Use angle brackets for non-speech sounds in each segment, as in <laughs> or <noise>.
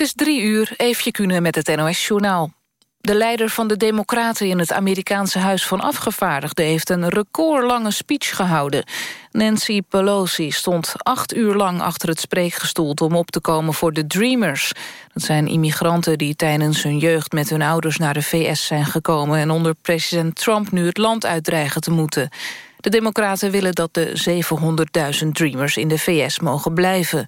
Het is drie uur, Eefje Kunnen met het NOS-journaal. De leider van de Democraten in het Amerikaanse Huis van Afgevaardigden... heeft een recordlange speech gehouden. Nancy Pelosi stond acht uur lang achter het spreekgestoelte... om op te komen voor de Dreamers. Dat zijn immigranten die tijdens hun jeugd met hun ouders naar de VS zijn gekomen... en onder president Trump nu het land uitdreigen te moeten. De Democraten willen dat de 700.000 Dreamers in de VS mogen blijven.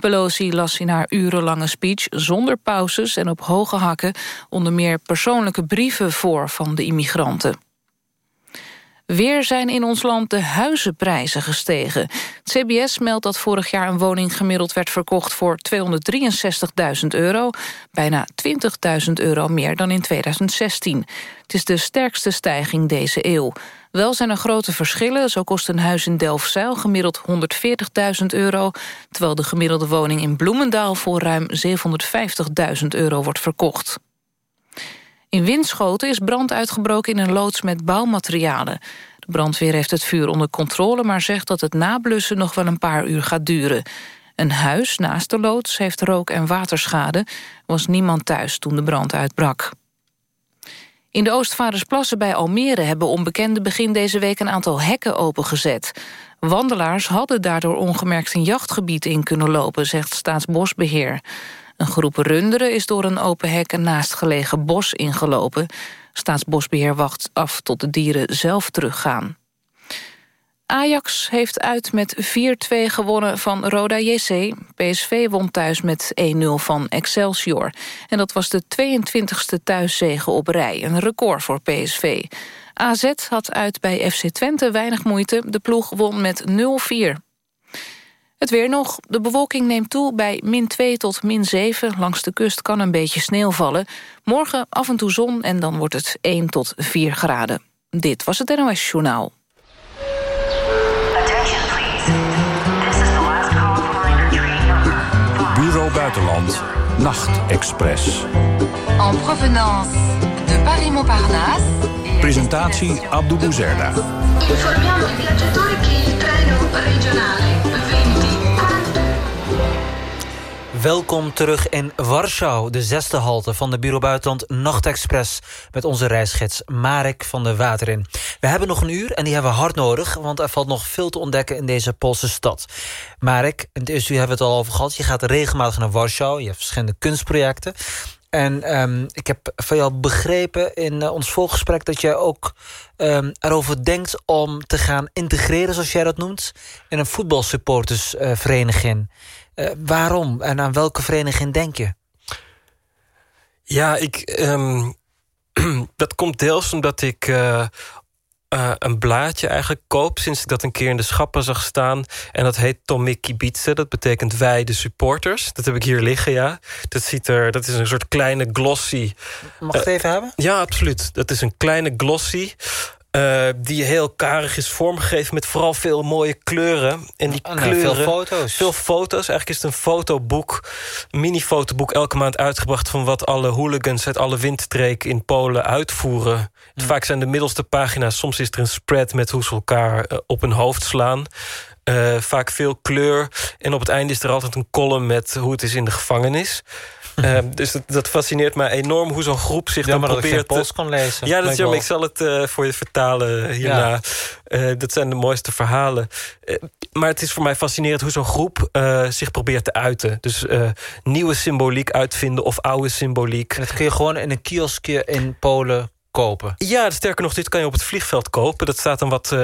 Pelosi las in haar urenlange speech zonder pauzes en op hoge hakken... onder meer persoonlijke brieven voor van de immigranten. Weer zijn in ons land de huizenprijzen gestegen. Het CBS meldt dat vorig jaar een woning gemiddeld werd verkocht voor 263.000 euro. Bijna 20.000 euro meer dan in 2016. Het is de sterkste stijging deze eeuw. Wel zijn er grote verschillen. Zo kost een huis in Delfzijl gemiddeld 140.000 euro... terwijl de gemiddelde woning in Bloemendaal voor ruim 750.000 euro wordt verkocht. In Winschoten is brand uitgebroken in een loods met bouwmaterialen. De brandweer heeft het vuur onder controle... maar zegt dat het nablussen nog wel een paar uur gaat duren. Een huis naast de loods heeft rook- en waterschade. Er was niemand thuis toen de brand uitbrak. In de Oostvaardersplassen bij Almere hebben onbekenden begin deze week een aantal hekken opengezet. Wandelaars hadden daardoor ongemerkt een jachtgebied in kunnen lopen, zegt Staatsbosbeheer. Een groep runderen is door een open hek een naastgelegen bos ingelopen. Staatsbosbeheer wacht af tot de dieren zelf teruggaan. Ajax heeft uit met 4-2 gewonnen van Roda JC. PSV won thuis met 1-0 van Excelsior. En dat was de 22e thuiszege op rij, een record voor PSV. AZ had uit bij FC Twente weinig moeite. De ploeg won met 0-4. Het weer nog. De bewolking neemt toe bij min 2 tot min 7. Langs de kust kan een beetje sneeuw vallen. Morgen af en toe zon en dan wordt het 1 tot 4 graden. Dit was het NOS Journaal. Buitenland, Nachtexpress. En provenance de Paris-Montparnasse. Presentatie Abdou Bouzerda. Informiamo i viaggiatori che il treno regionale Welkom terug in Warschau, de zesde halte van de Bureau Buitenland Nachtexpress... met onze reisgids Marek van der Waterin. We hebben nog een uur en die hebben we hard nodig... want er valt nog veel te ontdekken in deze Poolse stad. Marek, in het uur hebben het al over gehad... je gaat regelmatig naar Warschau, je hebt verschillende kunstprojecten... En um, ik heb van jou begrepen in uh, ons voorgesprek... dat jij ook um, erover denkt om te gaan integreren, zoals jij dat noemt... in een voetbalsupportersvereniging. Waarom en aan welke vereniging denk je? Ja, ik, um, <clears throat> dat komt deels omdat ik uh, uh, een blaadje eigenlijk koop... sinds ik dat een keer in de schappen zag staan. En dat heet Tomik Kibice. Dat betekent wij de supporters. Dat heb ik hier liggen, ja. Dat, ziet er, dat is een soort kleine glossy... Mag ik het even hebben? Ja, absoluut. Dat is een kleine glossy... Uh, die heel karig is vormgegeven met vooral veel mooie kleuren. En die Ah, kleuren, veel foto's. Veel foto's. Eigenlijk is het een fotoboek, mini-fotoboek... elke maand uitgebracht van wat alle hooligans... uit alle windstreken in Polen uitvoeren. Vaak zijn de middelste pagina's... soms is er een spread met hoe ze elkaar uh, op hun hoofd slaan. Uh, vaak veel kleur. En op het einde is er altijd een column met hoe het is in de gevangenis. Uh, <laughs> dus dat, dat, fascineert mij enorm hoe zo'n groep zich ja, dan probeert... dat ik Pools kan lezen. Ja, dat is jammer. Ik zal het uh, voor je vertalen hierna. Ja. Dat zijn de mooiste verhalen. maar het is voor mij fascinerend hoe zo'n groep zich probeert te uiten. Dus nieuwe symboliek uitvinden of oude symboliek. En dat kun je gewoon in een kioskje in Polen kopen? Ja, sterker nog, dit kan je op het vliegveld kopen. Dat staat dan wat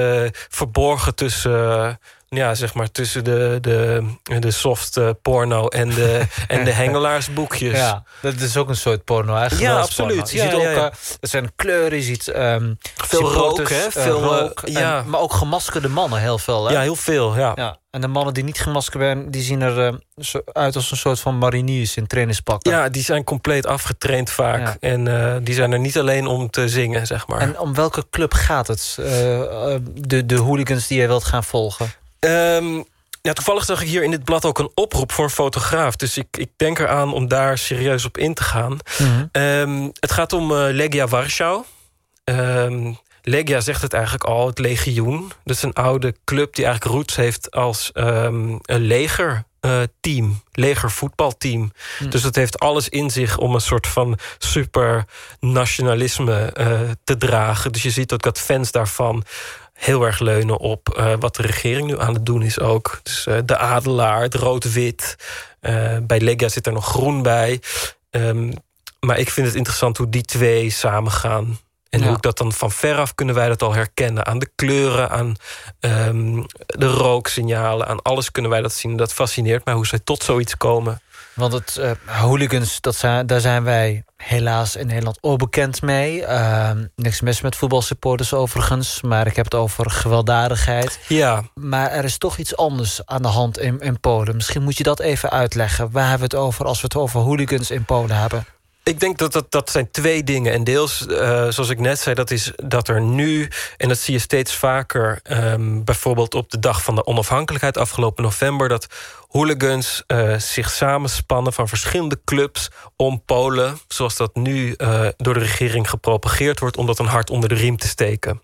verborgen tussen ja, zeg maar tussen de, de, de soft uh, porno en de, <laughs> en de hengelaarsboekjes. Ja, dat is ook een soort porno eigenlijk. Ja, absoluut. Je ja, ziet ja, ook, ja. uh, er zijn kleuren, je ziet um, veel rook, hè? Veel uh, rook, ja. maar ook gemaskerde mannen heel veel. Hè? Ja, heel veel, ja. ja. En de mannen die niet gemaskerd zijn, die zien er zo uit als een soort van mariniers in trainingspakken. Ja, die zijn compleet afgetraind vaak. Ja. En die zijn er niet alleen om te zingen, zeg maar. En om welke club gaat het? de, de hooligans die jij wilt gaan volgen? Um, ja, toevallig zag ik hier in dit blad ook een oproep voor een fotograaf. Dus ik, ik denk eraan om daar serieus op in te gaan. Mm -hmm. um, het gaat om uh, Legia Warschau. Um, Legia zegt het eigenlijk al, het legioen. Dat is een oude club die eigenlijk roots heeft als een leger. legerteam, legervoetbalteam. Hm. Dus het heeft alles in zich om een soort van super nationalisme eh, te dragen. Dus je ziet ook dat fans daarvan heel erg leunen op eh, wat de regering nu aan het doen is ook. Dus eh, de adelaar, het rood-wit. Eh, bij Lega zit er nog groen bij. Ehm, maar ik vind het interessant hoe die twee samengaan. En Ja. hoe ik dat dan van veraf kunnen wij dat al herkennen. Aan de kleuren, aan ehm, de rooksignalen, aan alles kunnen wij dat zien. Dat fascineert mij hoe zij tot zoiets komen. Want het eh, hooligans, dat zijn, daar zijn wij helaas in Nederland onbekend mee. Ehm, niks mis met voetbalsupporters overigens. Maar ik heb het over gewelddadigheid. Ja, Maar er is toch iets anders aan de hand in, in Polen. Misschien moet je dat even uitleggen. Waar hebben we het over als we het over hooligans in Polen hebben? Ik denk dat dat, dat zijn twee dingen. En deels, eh, zoals ik net zei, dat is dat er nu... en dat zie je steeds vaker... ehm, bijvoorbeeld op de dag van de onafhankelijkheid afgelopen november... dat hooligans eh, zich samenspannen van verschillende clubs... om Polen, zoals dat nu eh, door de regering gepropageerd wordt... om dat een hart onder de riem te steken.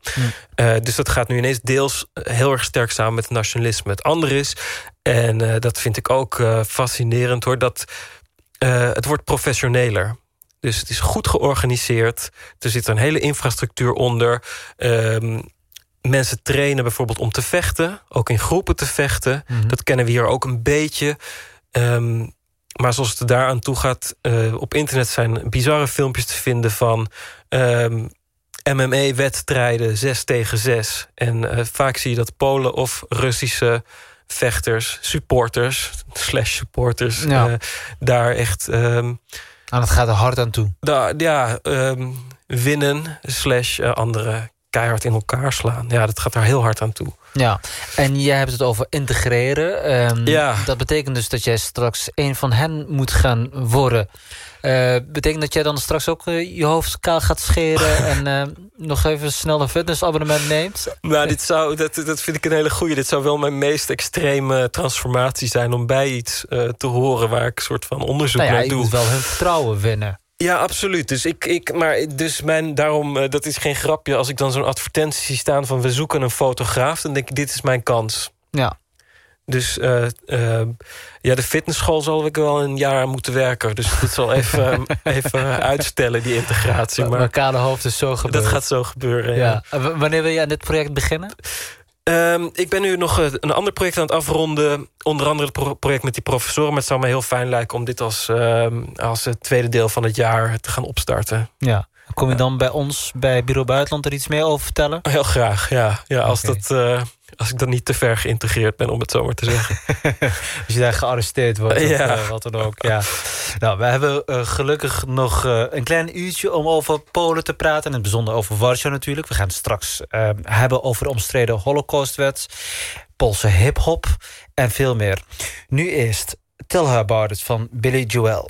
Dus dat gaat nu ineens deels heel erg sterk samen met het nationalisme. Het andere is, en dat vind ik ook fascinerend hoor... dat het wordt professioneler. Dus het is goed georganiseerd. Er zit een hele infrastructuur onder. Ehm, mensen trainen bijvoorbeeld om te vechten. Ook in groepen te vechten. Dat kennen we hier ook een beetje. Ehm, maar zoals het daaraan toe gaat... eh, op internet zijn bizarre filmpjes te vinden van... ehm, MMA-wedstrijden 6 tegen 6. En eh, vaak zie je dat Polen of Russische vechters, supporters, slash supporters... Ja. eh, daar echt... En het gaat er hard aan toe. da- ja, ehm, winnen slash eh, andere keihard in elkaar slaan. Ja, dat gaat daar heel hard aan toe. Ja, en jij hebt het over integreren. Ehm, Ja. Dat betekent dus dat jij straks een van hen moet gaan worden. Eh, betekent dat jij dan straks ook eh, je hoofd kaal gaat scheren... <laughs> en eh, nog even snel een fitnessabonnement neemt? Nou, dit zou, dat, dat vind ik een hele goeie. Dit zou wel mijn meest extreme transformatie zijn... om bij iets te horen waar ik een soort van onderzoek Nou ja, naar je doe. moet wel hun vertrouwen winnen. Ja, absoluut. Dus ik, ik maar dus mijn, daarom, dat is geen grapje. Als ik dan zo'n advertentie zie staan van we zoeken een fotograaf, dan denk ik, dit is mijn kans. Ja. Dus eh, eh, ja, de fitnessschool zal ik wel een jaar aan moeten werken. Dus dit zal even, <laughs> even uitstellen, die integratie. Maar Maar kale hoofd is zo gebeurd. dat gaat zo gebeuren. Ja. wanneer wil je aan dit project beginnen? Ehm, ik ben nu nog eh, een ander project aan het afronden. Onder andere het pro- project met die professoren. Maar het zou me heel fijn lijken om dit als, ehm, als het tweede deel van het jaar te gaan opstarten. Ja. Kom je dan bij ons, bij Bureau Buitenland, er iets meer over vertellen? Heel graag, ja. ja als, dat, als ik dan niet te ver geïntegreerd ben, om het zo maar te zeggen. <laughs> Als je daar gearresteerd wordt, of eh, wat dan ook. Ja. Nou, we hebben eh, gelukkig nog eh, een klein uurtje om over Polen te praten. En in het bijzonder over Warschau natuurlijk. We gaan het straks eh, hebben over de omstreden Holocaustwet. Poolse hip-hop en veel meer. Nu eerst Tell Her About It van Billy Joel.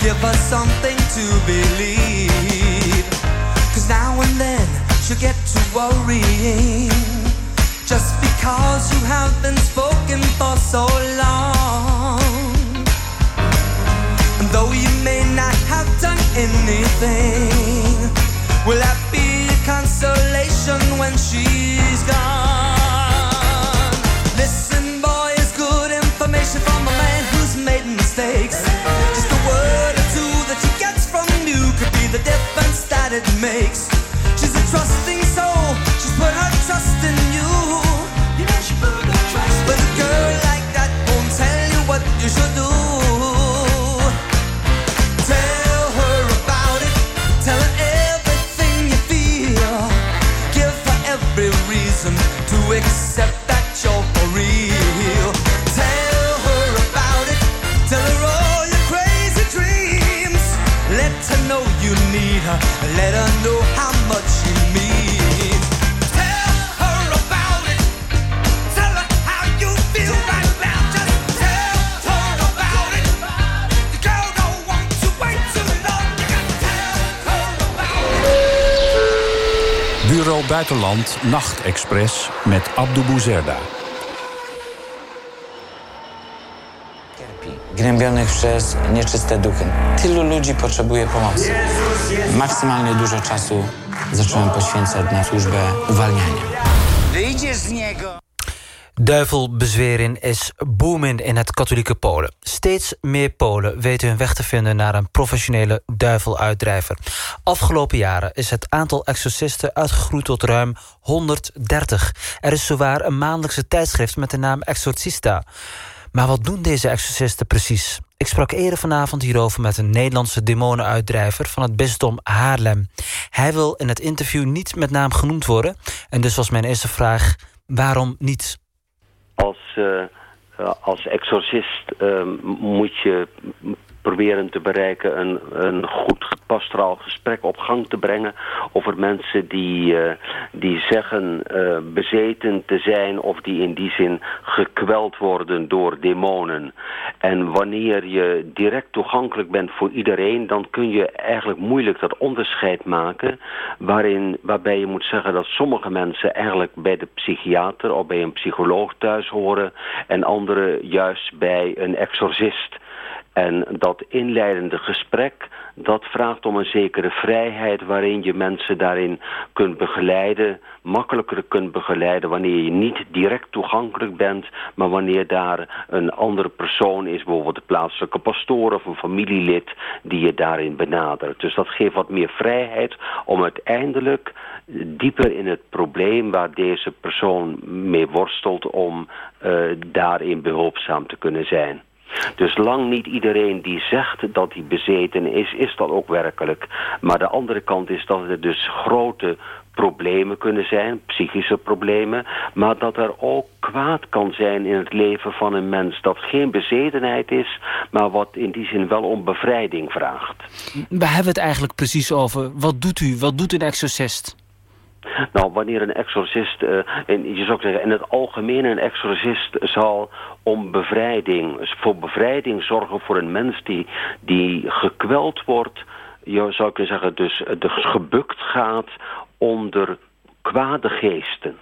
Give us something to believe. Cause now and then she'll get to worrying. Just because you have been spoken for so long. And though you may not have done anything, will that be a consolation when she's makes. Buitenland Nachtexpress met Abdou Bouzerda. gnębionych przez nieczyste duchy. Tylu ludzi potrzebuje pomocy. Maksymalnie dużo czasu zacząłem poświęcać na służbę uwalniania. Wyjdziesz z niego. Duivelbezwering is booming in het katholieke Polen. Steeds meer Polen weten hun weg te vinden naar een professionele duiveluitdrijver. Afgelopen jaren is het aantal exorcisten uitgegroeid tot ruim 130. Er is zowaar een maandelijkse tijdschrift met de naam Exorcista. Maar wat doen deze exorcisten precies? Ik sprak eerder vanavond hierover met een Nederlandse demonenuitdrijver van het bisdom Haarlem. Hij wil in het interview niet met naam genoemd worden. En dus was mijn eerste vraag: waarom niet? Als, eh, eh, als exorcist eh, moet je proberen te bereiken een, een goed pastoraal gesprek op gang te brengen over mensen die, eh, die zeggen eh, bezeten te zijn of die in die zin gekweld worden door demonen. En wanneer je direct toegankelijk bent voor iedereen, dan kun je eigenlijk moeilijk dat onderscheid maken waarin, waarbij je moet zeggen dat sommige mensen eigenlijk bij de psychiater of bij een psycholoog thuis horen en anderen juist bij een exorcist. En dat inleidende gesprek, dat vraagt om een zekere vrijheid waarin je mensen daarin kunt begeleiden, makkelijker kunt begeleiden wanneer je niet direct toegankelijk bent, maar wanneer daar een andere persoon is, bijvoorbeeld de plaatselijke pastoor of een familielid, die je daarin benadert. Dus dat geeft wat meer vrijheid om uiteindelijk dieper in het probleem waar deze persoon mee worstelt om uh, daarin behulpzaam te kunnen zijn. Dus lang niet iedereen die zegt dat hij bezeten is, is dat ook werkelijk. Maar de andere kant is dat er dus grote problemen kunnen zijn, psychische problemen, maar dat er ook kwaad kan zijn in het leven van een mens dat geen bezetenheid is, maar wat in die zin wel om bevrijding vraagt. We hebben het eigenlijk precies over. Wat doet u? Wat doet een exorcist? Nou, wanneer een exorcist, uh, en je zou zeggen, in het algemeen een exorcist zal om bevrijding, voor bevrijding zorgen voor een mens die, die gekweld wordt, je zou kunnen zeggen, dus, dus gebukt gaat onder kwade geesten.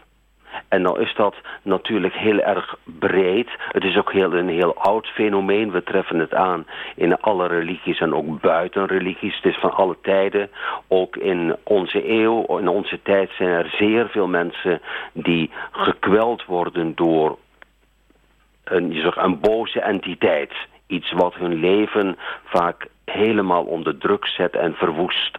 En nou is dat natuurlijk heel erg breed. Het is ook heel, een heel oud fenomeen. We treffen het aan in alle religies en ook buiten religies. Het is van alle tijden. Ook in onze eeuw, in onze tijd zijn er zeer veel mensen die gekweld worden door een, een boze entiteit. Iets wat hun leven vaak helemaal onder druk zet en verwoest.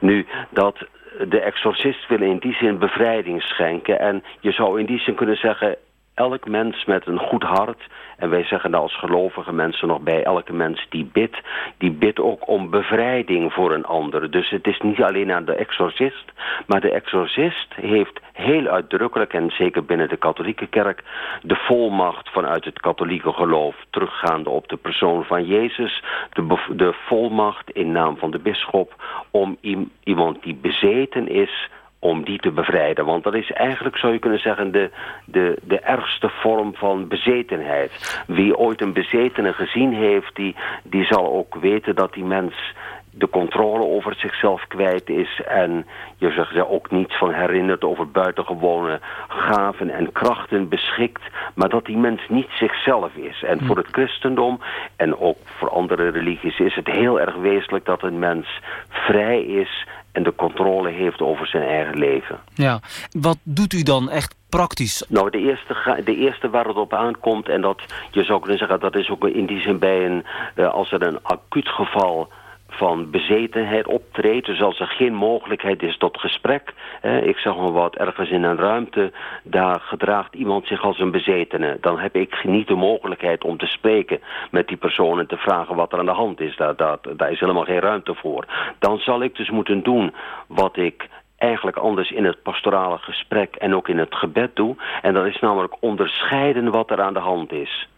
Nu, dat de exorcist wil in die zin bevrijding schenken. En je zou in die zin kunnen zeggen... elk mens met een goed hart... en wij zeggen daar als gelovige mensen nog bij... elke mens die bidt, die bidt ook om bevrijding voor een ander. Dus het is niet alleen aan de exorcist... maar de exorcist heeft heel uitdrukkelijk... en zeker binnen de katholieke kerk... de volmacht vanuit het katholieke geloof... teruggaande op de persoon van Jezus... de, de volmacht in naam van de bisschop... om iemand die bezeten is om die te bevrijden. Want dat is eigenlijk, zou je kunnen zeggen, de, de, de ergste vorm van bezetenheid. Wie ooit een bezetene gezien heeft, die, die zal ook weten dat die mens de controle over zichzelf kwijt is... en je zich ook niets van herinnert over buitengewone gaven en krachten beschikt... maar dat die mens niet zichzelf is. En voor het christendom en ook voor andere religies is het heel erg wezenlijk... dat een mens vrij is en de controle heeft over zijn eigen leven. Ja, wat doet u dan echt praktisch? Nou, de eerste, de eerste waar het op aankomt... en dat je zou kunnen zeggen, dat is ook in die zin bij een... Uh, als er een acuut geval van bezetenheid optreedt. Dus als er geen mogelijkheid is tot gesprek. ik zeg maar wat, ergens in een ruimte... daar gedraagt iemand zich als een bezetene. Dan heb ik niet de mogelijkheid om te spreken met die persoon... en te vragen wat er aan de hand is. Daar, is helemaal geen ruimte voor. Dan zal ik dus moeten doen wat ik eigenlijk anders in het pastorale gesprek en ook in het gebed doe. En dat is namelijk onderscheiden wat er aan de hand is.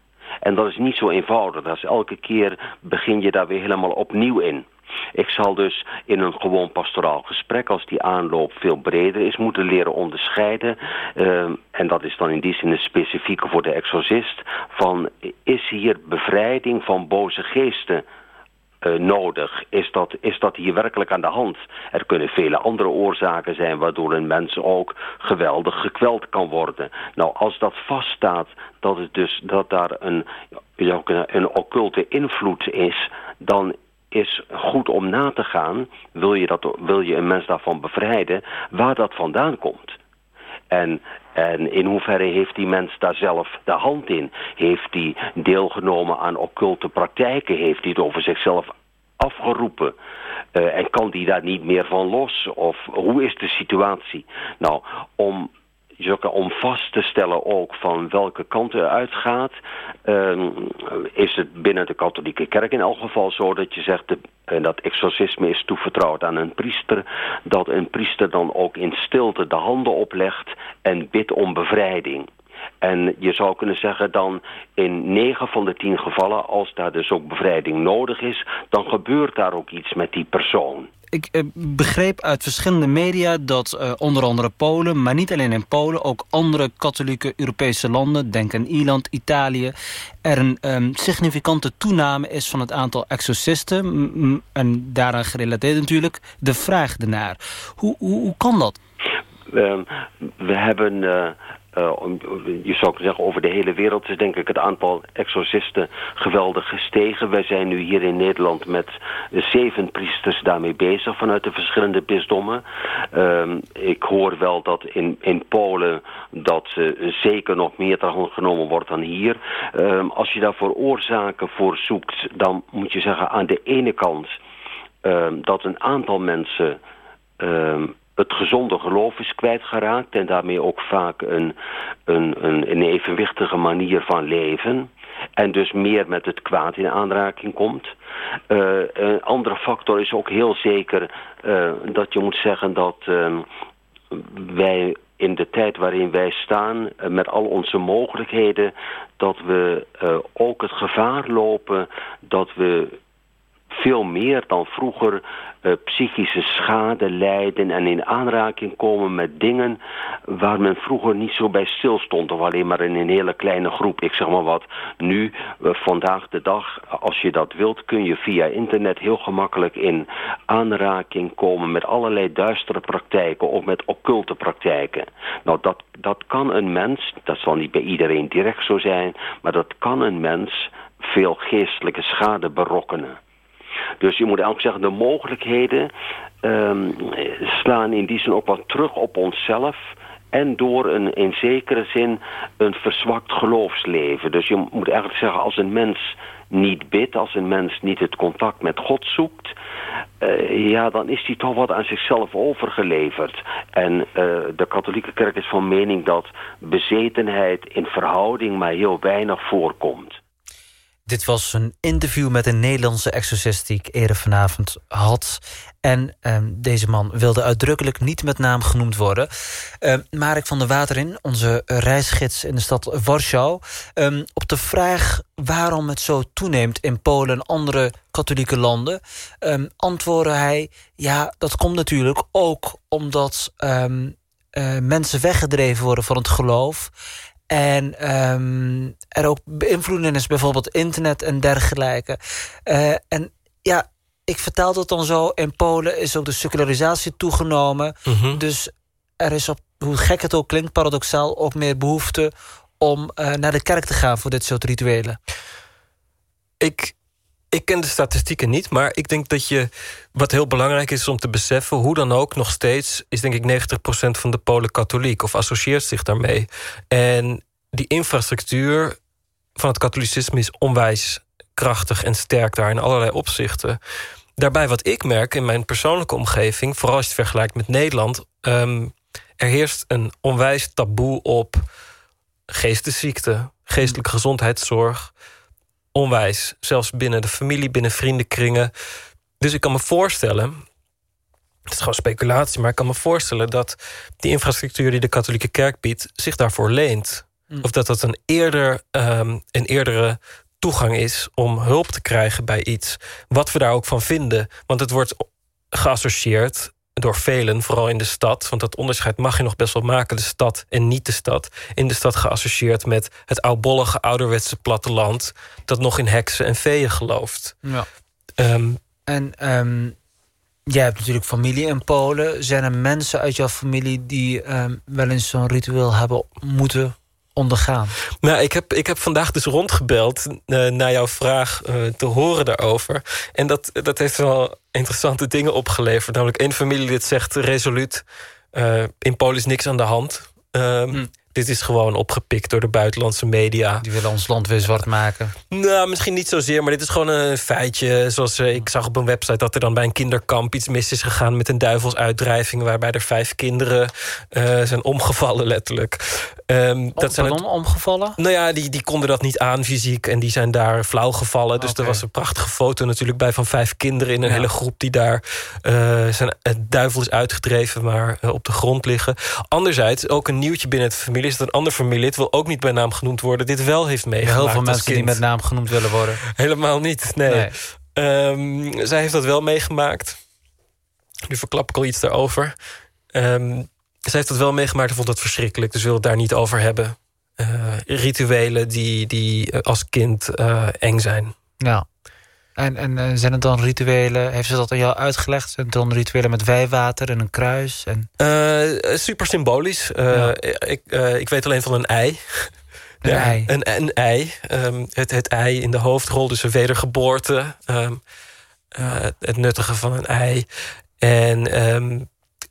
En dat is niet zo eenvoudig. Dat is elke keer begin je daar weer helemaal opnieuw in. Ik zal dus in een gewoon pastoraal gesprek, als die aanloop veel breder is, moeten leren onderscheiden. Uh, en dat is dan in die zin het specifieke voor de exorcist. Van is hier bevrijding van boze geesten uh, nodig? Is dat, is dat hier werkelijk aan de hand? Er kunnen vele andere oorzaken zijn waardoor een mens ook geweldig gekweld kan worden. Nou, als dat vaststaat dat, het dus, dat daar een, een occulte invloed is, dan is goed om na te gaan, wil je, dat, wil je een mens daarvan bevrijden, waar dat vandaan komt. En, en in hoeverre heeft die mens daar zelf de hand in? Heeft hij deelgenomen aan occulte praktijken? Heeft hij het over zichzelf afgeroepen? Uh, en kan die daar niet meer van los? Of hoe is de situatie? Nou, om om vast te stellen ook van welke kant het uitgaat... Uh, is het binnen de katholieke kerk in elk geval zo dat je zegt... De, en dat exorcisme is toevertrouwd aan een priester... dat een priester dan ook in stilte de handen oplegt en bidt om bevrijding. En je zou kunnen zeggen dan in 9 van de 10 gevallen... als daar dus ook bevrijding nodig is... dan gebeurt daar ook iets met die persoon ik eh, begreep uit verschillende media dat uh, onder andere Polen... maar niet alleen in Polen, ook andere katholieke Europese landen... denk aan Ierland, Italië... er een um, significante toename is van het aantal exorcisten... en daaraan gerelateerd natuurlijk de vraag ernaar. Hoe, hoe, hoe kan dat? Uh, we hebben... Uh, je zou zeggen, over de hele wereld is denk ik het aantal exorcisten geweldig gestegen. Wij zijn nu hier in Nederland met zeven priesters daarmee bezig vanuit de verschillende bisdommen. Uh, ik hoor wel dat in, in Polen dat uh, zeker nog meer genomen wordt dan hier. Ehm, als je daarvoor oorzaken voor zoekt, dan moet je zeggen aan de ene kant ehm, dat een aantal mensen het gezonde geloof is kwijtgeraakt... en daarmee ook vaak een, een, een, een evenwichtige manier van leven... en dus meer met het kwaad in aanraking komt. Uh, een andere factor is ook heel zeker uh, dat je moet zeggen dat uh, wij in de tijd waarin wij staan, met al onze mogelijkheden, dat we ook het gevaar lopen dat we veel meer dan vroeger uh, psychische schade lijden en in aanraking komen met dingen waar men vroeger niet zo bij stilstond of alleen maar in een hele kleine groep. Ik zeg maar wat, nu, uh, vandaag de dag, als je dat wilt, kun je via internet heel gemakkelijk in aanraking komen met allerlei duistere praktijken of met occulte praktijken. Nou, dat, dat kan een mens, dat zal niet bij iedereen direct zo zijn, maar dat kan een mens veel geestelijke schade berokkenen. Dus je moet eigenlijk zeggen, de mogelijkheden um, slaan in die zin ook wat terug op onszelf en door een in zekere zin een verzwakt geloofsleven. Dus je moet eigenlijk zeggen, als een mens niet bidt, als een mens niet het contact met God zoekt... Uh, ja, dan is hij toch wat aan zichzelf overgeleverd. En uh, de katholieke kerk is van mening dat bezetenheid in verhouding maar heel weinig voorkomt. Dit was een interview met een Nederlandse exorcist... die ik eerder vanavond had. En ehm, deze man wilde uitdrukkelijk niet met naam genoemd worden. Um, Marek van der Waterin, onze reisgids in de stad Warschau... Um, op de vraag waarom het zo toeneemt in Polen en andere katholieke landen... antwoordde hij, ja, dat komt natuurlijk ook omdat... Uh, mensen weggedreven worden van het geloof... En um, er ook beïnvloeding is, bijvoorbeeld internet en dergelijke. Uh, en ja, ik vertel dat dan zo. In Polen is ook de secularisatie toegenomen. Mm -hmm. Dus er is op, hoe gek het ook klinkt, paradoxaal... ook meer behoefte om uh, naar de kerk te gaan voor dit soort rituelen. Ik, ik ken de statistieken niet, maar ik denk dat je... wat heel belangrijk is om te beseffen... hoe dan ook, nog steeds is denk ik 90% van de Polen katholiek... of associeert zich daarmee. En die infrastructuur van het katholicisme is onwijs krachtig en sterk daar... in allerlei opzichten. Daarbij wat ik merk in mijn persoonlijke omgeving... vooral als je het vergelijkt met Nederland... Um, er heerst een onwijs taboe op geestesziekte... geestelijke gezondheidszorg onwijs. Zelfs binnen de familie, binnen vriendenkringen. Dus ik kan me voorstellen... Het is gewoon speculatie, maar ik kan me voorstellen... dat die infrastructuur die de katholieke kerk biedt... zich daarvoor leent. Mm. Of dat dat een, eerder, um, een eerdere toegang is om hulp te krijgen bij iets. Wat we daar ook van vinden. Want het wordt geassocieerd door velen, vooral in de stad... want dat onderscheid mag je nog best wel maken, de stad en niet de stad... in de stad geassocieerd met het oudbollige ouderwetse platteland... dat nog in heksen en feeën gelooft. Ja. Um, en um, jij hebt natuurlijk familie in Polen. Zijn er mensen uit jouw familie die um, wel eens zo'n ritueel hebben moeten ondergaan? Nou, ik heb, ik heb vandaag dus rondgebeld uh, naar jouw vraag uh, te horen daarover. En dat, dat heeft wel interessante dingen opgeleverd. Namelijk één familielid zegt resoluut... Uh, in Polen is niks aan de hand. Um, hm dit is gewoon opgepikt door de buitenlandse media. Die willen ons land weer zwart maken. Nou, misschien niet zozeer, maar dit is gewoon een feitje. Zoals uh, ik zag op een website dat er dan bij een kinderkamp iets mis is gegaan... met een duivelsuitdrijving waarbij er vijf kinderen uh, zijn omgevallen, letterlijk. Um, dat zijn het, omgevallen? Nou ja, die, die konden dat niet aan fysiek en die zijn daar flauw gevallen. Dus okay. er was een prachtige foto natuurlijk bij van vijf kinderen... in een ja. hele groep die daar uh, zijn, het duivel is uitgedreven... maar op de grond liggen. Anderzijds, ook een nieuwtje binnen het familie is dat een ander familielid... wil ook niet bij naam genoemd worden, dit wel heeft meegemaakt. Heel veel mensen die met naam genoemd willen worden. Helemaal niet, nee. nee. Um, zij heeft dat wel meegemaakt. Nu verklap ik al iets daarover. Um, zij heeft dat wel meegemaakt en vond dat verschrikkelijk. Dus wil het daar niet over hebben. Uh, rituelen die, die als kind uh, eng zijn. Ja. En, en, zijn het dan rituelen, heeft ze dat aan jou uitgelegd? Zijn het dan rituelen met wijwater en een kruis? En... Uh, super symbolisch. Ja. ik, ik weet alleen van een ei. <laughs> Een ja, ei. Een, een ei. Um, het, het ei in de hoofdrol, dus een wedergeboorte. Um, het nuttige van een ei. En, um,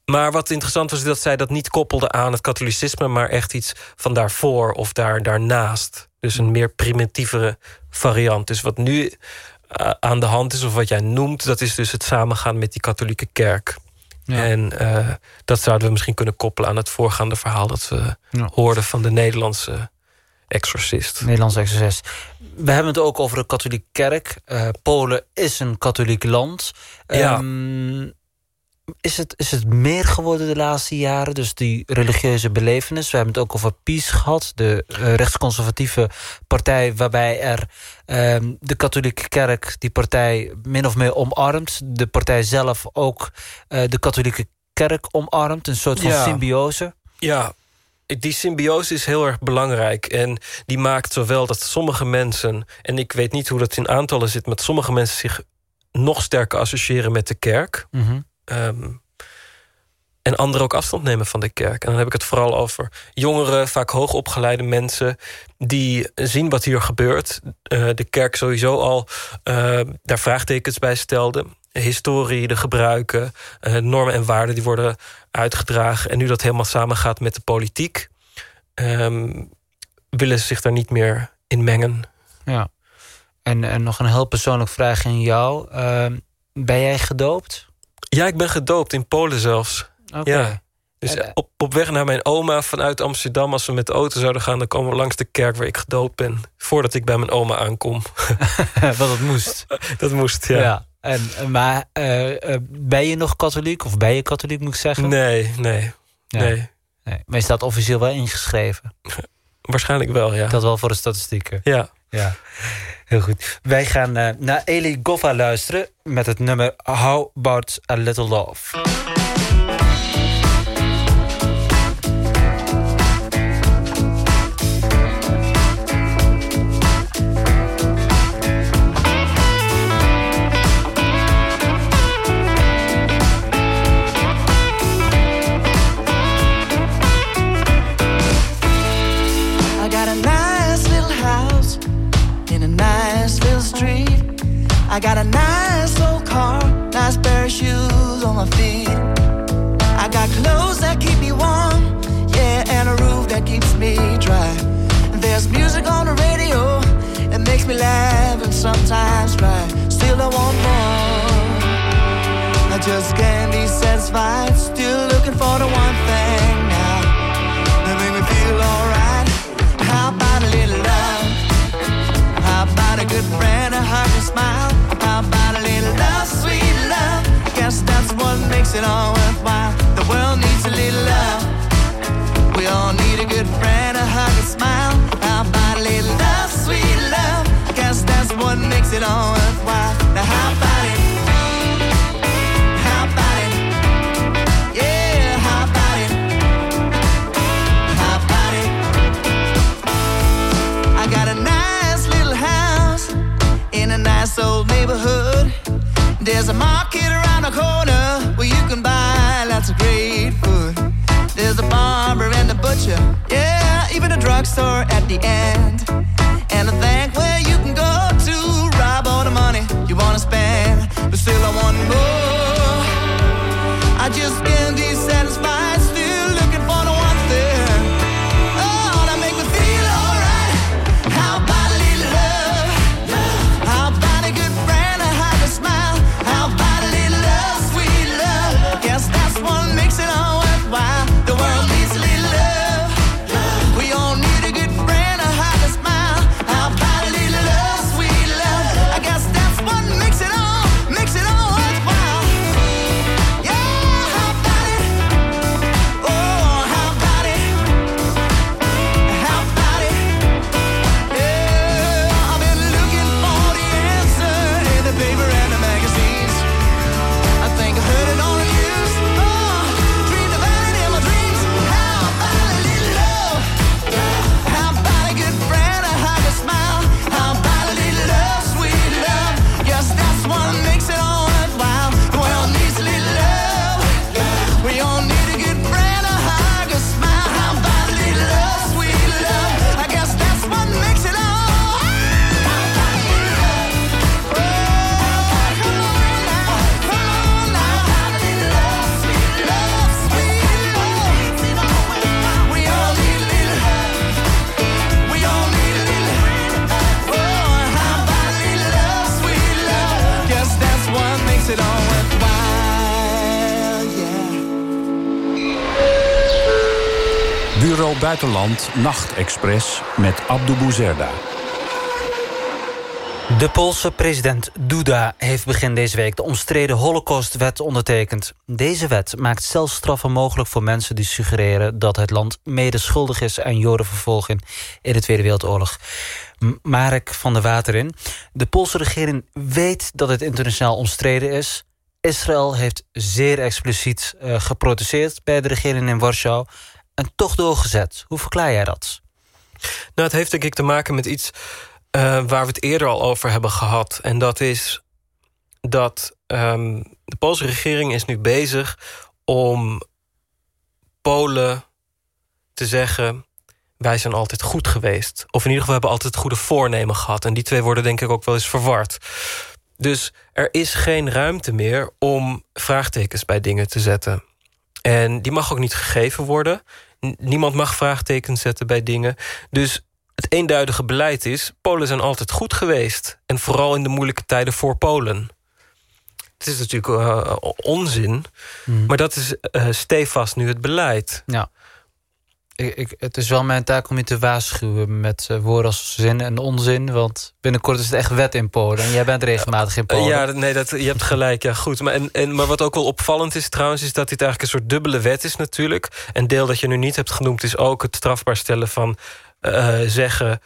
maar wat interessant was, dat zij dat niet koppelde aan het katholicisme... maar echt iets van daarvoor of daar, daarnaast. Dus een meer primitievere variant. Dus wat nu uh, aan de hand is, of wat jij noemt... dat is dus het samengaan met die katholieke kerk. Ja. En uh, dat zouden we misschien kunnen koppelen aan het voorgaande verhaal... dat we ja. hoorden van de Nederlandse exorcist. Nederlandse exorcist. We hebben het ook over de katholieke kerk. Uh, Polen is een katholiek land. Ja. Um, is het, is het meer geworden de laatste jaren? Dus die religieuze belevenis. We hebben het ook over PiS gehad. De uh, rechtsconservatieve partij waarbij er uh, de katholieke kerk die partij min of meer omarmt. De partij zelf ook uh, de katholieke kerk omarmt. Een soort van ja. symbiose. Ja, die symbiose is heel erg belangrijk. En die maakt zowel dat sommige mensen... en ik weet niet hoe dat in aantallen zit... maar sommige mensen zich nog sterker associëren met de kerk... Mm -hmm. Um, en anderen ook afstand nemen van de kerk. En dan heb ik het vooral over jongeren, vaak hoogopgeleide mensen... die zien wat hier gebeurt. Uh, de kerk sowieso al uh, daar vraagtekens bij stelde. De historie, de gebruiken, uh, normen en waarden... die worden uitgedragen. En nu dat helemaal samengaat met de politiek... Um, willen ze zich daar niet meer in mengen. Ja. En, en nog een heel persoonlijk vraag aan jou. ben jij gedoopt? Ja, ik ben gedoopt, in Polen zelfs. Okay. Dus op, op weg naar mijn oma vanuit Amsterdam... als we met de auto zouden gaan... dan komen we langs de kerk waar ik gedoopt ben. Voordat ik bij mijn oma aankom. <laughs> Wat het moest. <laughs> Dat moest, ja. Ja. En, maar eh, eh, ben je nog katholiek? Of ben je katholiek, moet ik zeggen? Nee, nee, Ja. nee. Nee. Maar je staat officieel wel ingeschreven. <laughs> Waarschijnlijk wel, ja. Dat wel voor de statistieken. Ja. Ja, heel goed. Wij gaan eh, naar Eli Goffa luisteren... met het nummer How About A Little Love. Dry. There's music on the radio that makes me laugh and sometimes cry. Still, I want more. I just can't be satisfied. Still looking for the one thing now that make me feel alright. How about a little love? How about a good friend, a and smile? How about a little love, sweet love? Guess that's what makes it all worthwhile. Makes it all worthwhile. Now how about it? How about it? Yeah, how about it? How about it? I got a nice little house in a nice old neighborhood. There's a market around the corner where you can buy lots of great food. There's a barber and a butcher, yeah, even a drugstore at the end. Buitenland Nachtexpress met Abdou Bouzerda. De Poolse president Duda heeft begin deze week de omstreden Holocaustwet ondertekend. Deze wet maakt celstraffen mogelijk voor mensen die suggereren dat het land mede schuldig is aan jodenvervolging in de Tweede Wereldoorlog. Marek van der Waterin. De Poolse regering weet dat het internationaal omstreden is. Israël heeft zeer expliciet eh, geprotesteerd bij de regering in Warschau en toch doorgezet. Hoe verklaar jij dat? Nou, het heeft denk ik te maken met iets eh, waar we het eerder al over hebben gehad. En dat is dat ehm, de Poolse regering is nu bezig om Polen te zeggen... wij zijn altijd goed geweest. Of in ieder geval hebben altijd goede voornemen gehad. En die twee worden denk ik ook wel eens verward. Dus er is geen ruimte meer om vraagtekens bij dingen te zetten. En die mag ook niet gegeven worden. Niemand mag vraagtekens zetten bij dingen. Dus het eenduidige beleid is... Polen zijn altijd goed geweest. En vooral in de moeilijke tijden voor Polen. Het is natuurlijk uh, onzin. Hmm. Maar dat is uh, stevast nu het beleid. Ja. Ik, ik, het is wel mijn taak om je te waarschuwen met uh, woorden als zin en onzin. Want binnenkort is het echt wet in Polen. En jij bent regelmatig in Polen. Ja, nee, dat, je hebt gelijk. Ja, goed. Maar, en, en, maar wat ook wel opvallend is trouwens... is dat dit eigenlijk een soort dubbele wet is natuurlijk. En deel dat je nu niet hebt genoemd... is ook het strafbaar stellen van zeggen...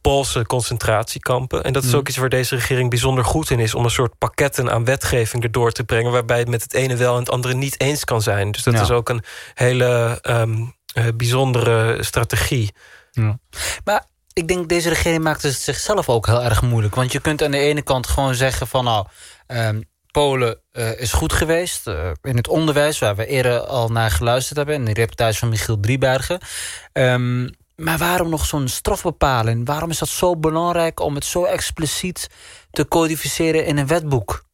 Poolse concentratiekampen. En dat is ook iets waar deze regering bijzonder goed in is... om een soort pakketten aan wetgeving erdoor te brengen... waarbij het met het ene wel en het andere niet eens kan zijn. Dus dat Ja. is ook een hele um, uh, bijzondere strategie. Ja. Maar ik denk deze regering maakt het zichzelf ook heel erg moeilijk. Want je kunt aan de ene kant gewoon zeggen van... nou, um, Polen uh, is goed geweest uh, in het onderwijs... waar we eerder al naar geluisterd hebben... in de reportage van Michiel Driebergen... Um, maar waarom nog zo'n strafbepaling? Waarom is dat zo belangrijk om het zo expliciet te codificeren in een wetboek?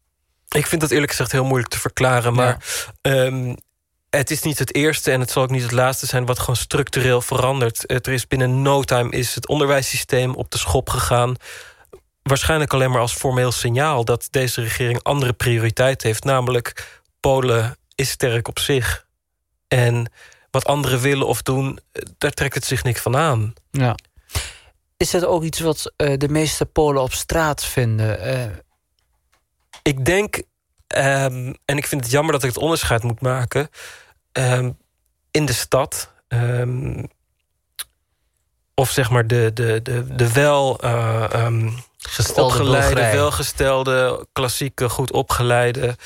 Ik vind dat eerlijk gezegd heel moeilijk te verklaren. Maar ja. um, het is niet het eerste en het zal ook niet het laatste zijn... wat gewoon structureel verandert. Er is binnen no time is het onderwijssysteem op de schop gegaan. Waarschijnlijk alleen maar als formeel signaal... dat deze regering andere prioriteit heeft. Namelijk, Polen is sterk op zich. En wat anderen willen of doen, daar trekt het zich niks van aan. Ja. Is dat ook iets wat uh, de meeste Polen op straat vinden? Uh... Ik denk, um, en ik vind het jammer dat ik het onderscheid moet maken... Um, in de stad... Um, of zeg maar de, de, de, de wel... Uh, Gestelde opgeleide, welgestelde, klassieke, goed opgeleide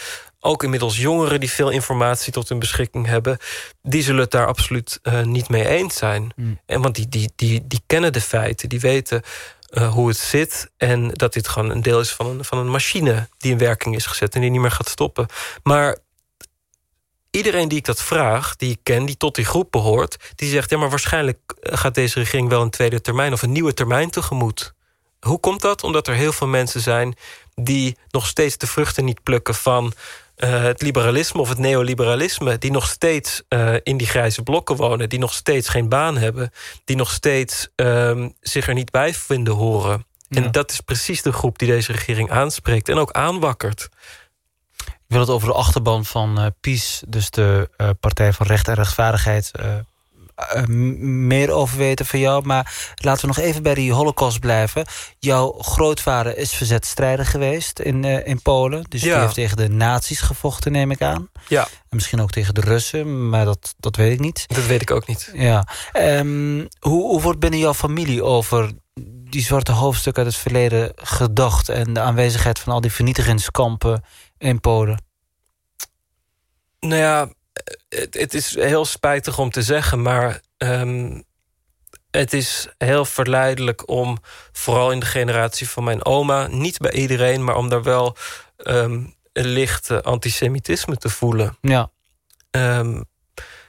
ook inmiddels jongeren die veel informatie tot hun beschikking hebben... die zullen het daar absoluut uh, niet mee eens zijn. Mm. En want die, die, die, die kennen de feiten, die weten uh, hoe het zit... en dat dit gewoon een deel is van een, van een machine die in werking is gezet... en die niet meer gaat stoppen. Maar iedereen die ik dat vraag, die ik ken, die tot die groep behoort... die zegt, ja, maar waarschijnlijk gaat deze regering wel een tweede termijn... of een nieuwe termijn tegemoet. Hoe komt dat? Omdat er heel veel mensen zijn die nog steeds de vruchten niet plukken van... Uh, het liberalisme of het neoliberalisme... die nog steeds uh, in die grijze blokken wonen... die nog steeds geen baan hebben... die nog steeds uh, zich er niet bij vinden horen. Ja. En dat is precies de groep die deze regering aanspreekt... en ook aanwakkert. Ik wil het over de achterban van uh, PiS... dus de uh, Partij van Recht en Rechtvaardigheid... Uh, meer over weten van jou. Maar laten we nog even bij die holocaust blijven. Jouw grootvader is verzetstrijder geweest in, uh, in Polen. Dus ja. die heeft tegen de nazi's gevochten, neem ik aan. Ja. En misschien ook tegen de Russen, maar dat, dat weet ik niet. Dat weet ik ook niet. Ja. Um, hoe, hoe wordt binnen jouw familie over die zwarte hoofdstuk uit het verleden gedacht... en de aanwezigheid van al die vernietigingskampen in Polen? Nou ja, het, het, is heel spijtig om te zeggen, maar um, het is heel verleidelijk om, vooral in de generatie van mijn oma, niet bij iedereen, maar om daar wel um, een licht antisemitisme te voelen. Ja. Um,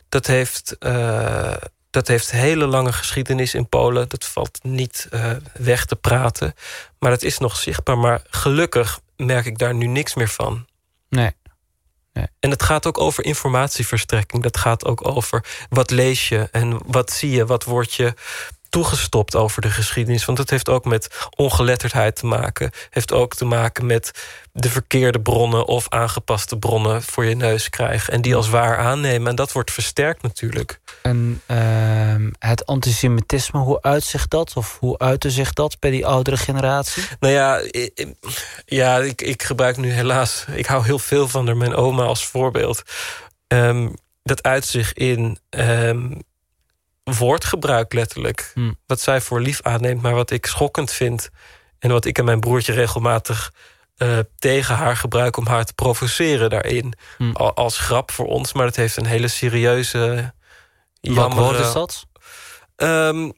dat heeft. Uh, dat heeft hele lange geschiedenis in Polen. Dat valt niet uh, weg te praten. Maar dat is nog zichtbaar. Maar gelukkig merk ik daar nu niks meer van. Nee. Nee. En het gaat ook over informatieverstrekking. Dat gaat ook over wat lees je en wat zie je, wat word je toegestopt over de geschiedenis. Want het heeft ook met ongeletterdheid te maken. heeft ook te maken met de verkeerde bronnen of aangepaste bronnen voor je neus krijgen. En die als waar aannemen. En dat wordt versterkt natuurlijk. En uh, het antisemitisme, hoe uitzicht dat? Of hoe uitte zich dat bij die oudere generatie? Nou ja, ik, ja ik, ik gebruik nu helaas... Ik hou heel veel van er, mijn oma als voorbeeld. Um, dat uit zich in... Um, woordgebruik letterlijk. Hmm. Wat zij voor lief aanneemt, maar wat ik schokkend vind. En wat ik en mijn broertje regelmatig uh, tegen haar gebruiken... om haar te provoceren daarin. Hmm. Als grap voor ons, maar het heeft een hele serieuze... Wat woord is dat? Um,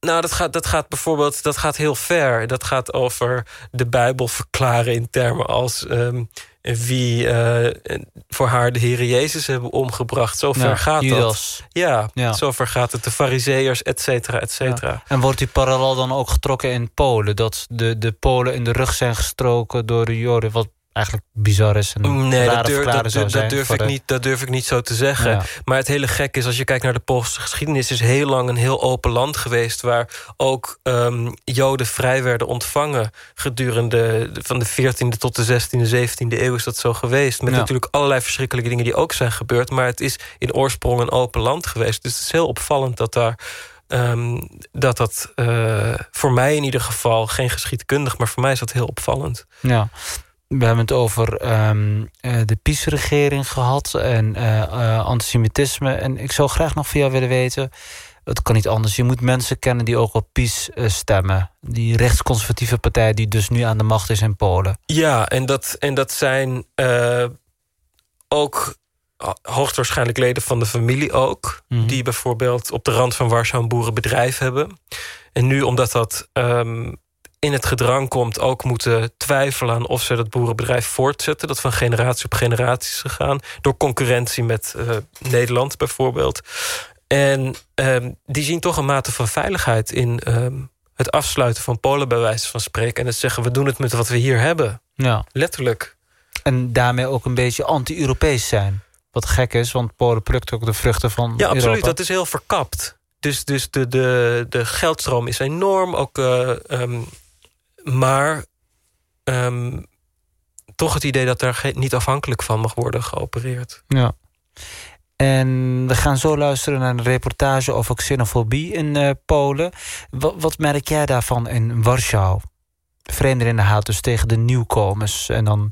nou, dat gaat, dat gaat bijvoorbeeld dat gaat heel ver. Dat gaat over de Bijbel verklaren in termen als... Um, wie uh, voor haar de Heer Jezus hebben omgebracht. Zo ver ja, gaat Judas. dat. Ja, ja, zo ver gaat het. De fariseërs, et cetera, et cetera. Ja. En wordt die parallel dan ook getrokken in Polen? Dat de, de Polen in de rug zijn gestroken door de Joden... wat eigenlijk bizar is. En nee, rare dat, durf, dat, dat, durf ik de- niet, dat durf ik niet zo te zeggen. Ja. Maar het hele gek is, als je kijkt naar de Poolse geschiedenis... is heel lang een heel open land geweest... waar ook ehm, Joden vrij werden ontvangen... gedurende de- van de 14e tot de 16e, 17e eeuw is dat zo geweest. Met Ja. natuurlijk allerlei verschrikkelijke dingen die ook zijn gebeurd... maar het is in oorsprong een open land geweest. Dus het is heel opvallend dat daar... ehm, dat dat eh, voor mij in ieder geval geen geschiedkundig... maar voor mij is dat heel opvallend. Ja. We hebben het over ehm, eh, de PiS-regering gehad en eh, eh, antisemitisme. En ik zou graag nog van jou willen weten... het kan niet anders, je moet mensen kennen die ook op PiS stemmen. Die rechtsconservatieve partij die dus nu aan de macht is in Polen. Ja, en dat, en dat zijn ook ho- hoogstwaarschijnlijk leden van de familie ook... Mhm. die bijvoorbeeld op de rand van Warschau een boerenbedrijf hebben. En nu, omdat dat ehm, in het gedrang komt... ook moeten twijfelen aan of ze dat boerenbedrijf voortzetten... dat van generatie op generatie is gegaan... door concurrentie met eh, Nederland bijvoorbeeld. En ehm, die zien toch een mate van veiligheid in... ehm, het afsluiten van Polen bij wijze van spreken... en het zeggen, we doen het met wat we hier hebben. Ja. Letterlijk. En daarmee ook een beetje anti-Europees zijn. Wat gek is, want Polen plukt ook de vruchten van Ja, absoluut. Europa. Dat is heel verkapt. Dus, dus de, de, de geldstroom is enorm. Ook, eh, ehm, maar ehm, toch het idee dat daar niet afhankelijk van mag worden geopereerd. Ja. En we gaan zo luisteren naar een reportage over xenofobie in eh, Polen. Wat, wat merk jij daarvan in Warschau? Vreemdelingenhaat dus tegen de nieuwkomers. En dan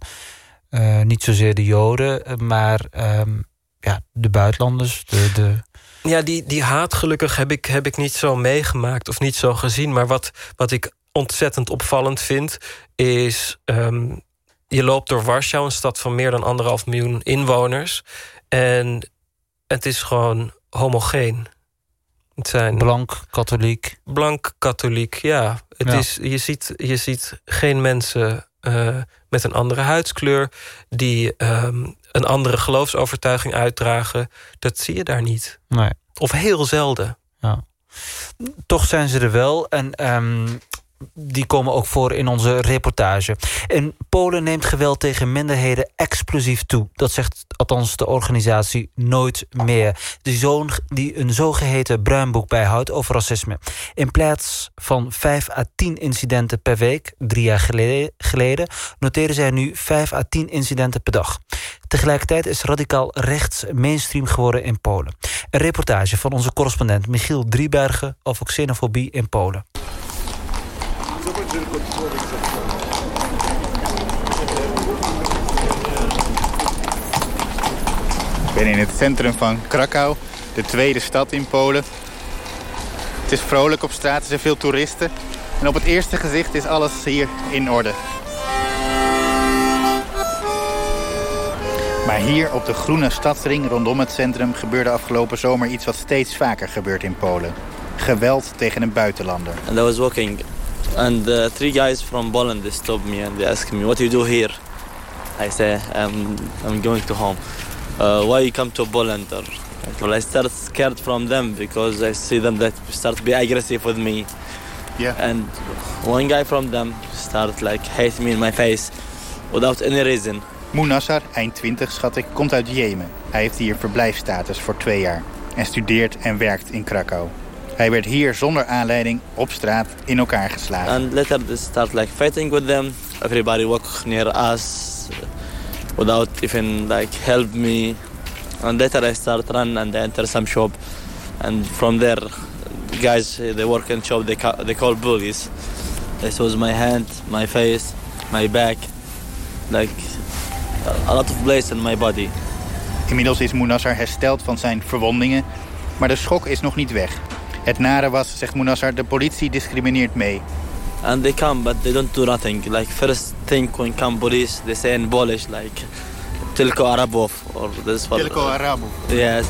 eh, niet zozeer de Joden, eh, maar ehm, ja, de buitenlanders. De, de... Ja, die, die haat gelukkig heb ik, heb ik niet zo meegemaakt of niet zo gezien. Maar wat, wat ik ontzettend opvallend vind, is... ehm, je loopt door Warschau, een stad van meer dan anderhalf miljoen inwoners. En het is gewoon homogeen. Het zijn Blank, katholiek. blank katholiek, ja. Het Ja. Is, je, ziet, je ziet geen mensen eh, met een andere huidskleur... die ehm, een andere geloofsovertuiging uitdragen. Dat zie je daar niet. Nee. Of heel zelden. Ja. Toch zijn ze er wel en ehm, die komen ook voor in onze reportage. In Polen neemt geweld tegen minderheden explosief toe. Dat zegt althans de organisatie Nooit Meer. Die, zo'n, die een zogeheten bruinboek bijhoudt over racisme. In plaats van 5 à 10 incidenten per week, drie jaar geleden, geleden... noteren zij nu 5 à 10 incidenten per dag. Tegelijkertijd is radicaal rechts mainstream geworden in Polen. Een reportage van onze correspondent Michiel Driebergen... over xenofobie in Polen. Ben in het centrum van Krakau, de tweede stad in Polen. Het is vrolijk op straat, er zijn veel toeristen. En op het eerste gezicht is alles hier in orde. Maar hier op de groene stadsring rondom het centrum gebeurde afgelopen zomer iets wat steeds vaker gebeurt in Polen. Geweld tegen een buitenlander. and I was walking, and uh, three guys from Poland stopped me and they asked me, "What you do here?" I say, "I'm I'm going to home." Uh, why you come to Poland? Or well, I start scared from them because I see them that start be aggressive with me. Yeah. And one guy from them start like hate me in my face without any reason. Munassar, eind 20 schat ik, komt uit Jemen. Hij heeft hier verblijfsstatus voor twee jaar. En studeert en werkt in Krakau. Hij werd hier zonder aanleiding op straat in elkaar geslagen. And later they start like fighting with them. Everybody walk near us without even like help me. And later I start run and I enter some shop. And from there, guys they work in shop. They ca- they call bullies. They was my hand, my face, my back, like a lot of place in my body. Inmiddels is Munassar hersteld van zijn verwondingen, maar de schok is nog niet weg. Het nare was, zegt Munassar, de politie discrimineert mee. And they come, but they don't do nothing. Like first thing when come police, they say in Polish like "Tilko Arabov" or this. for- Tilko Arabo. Yes.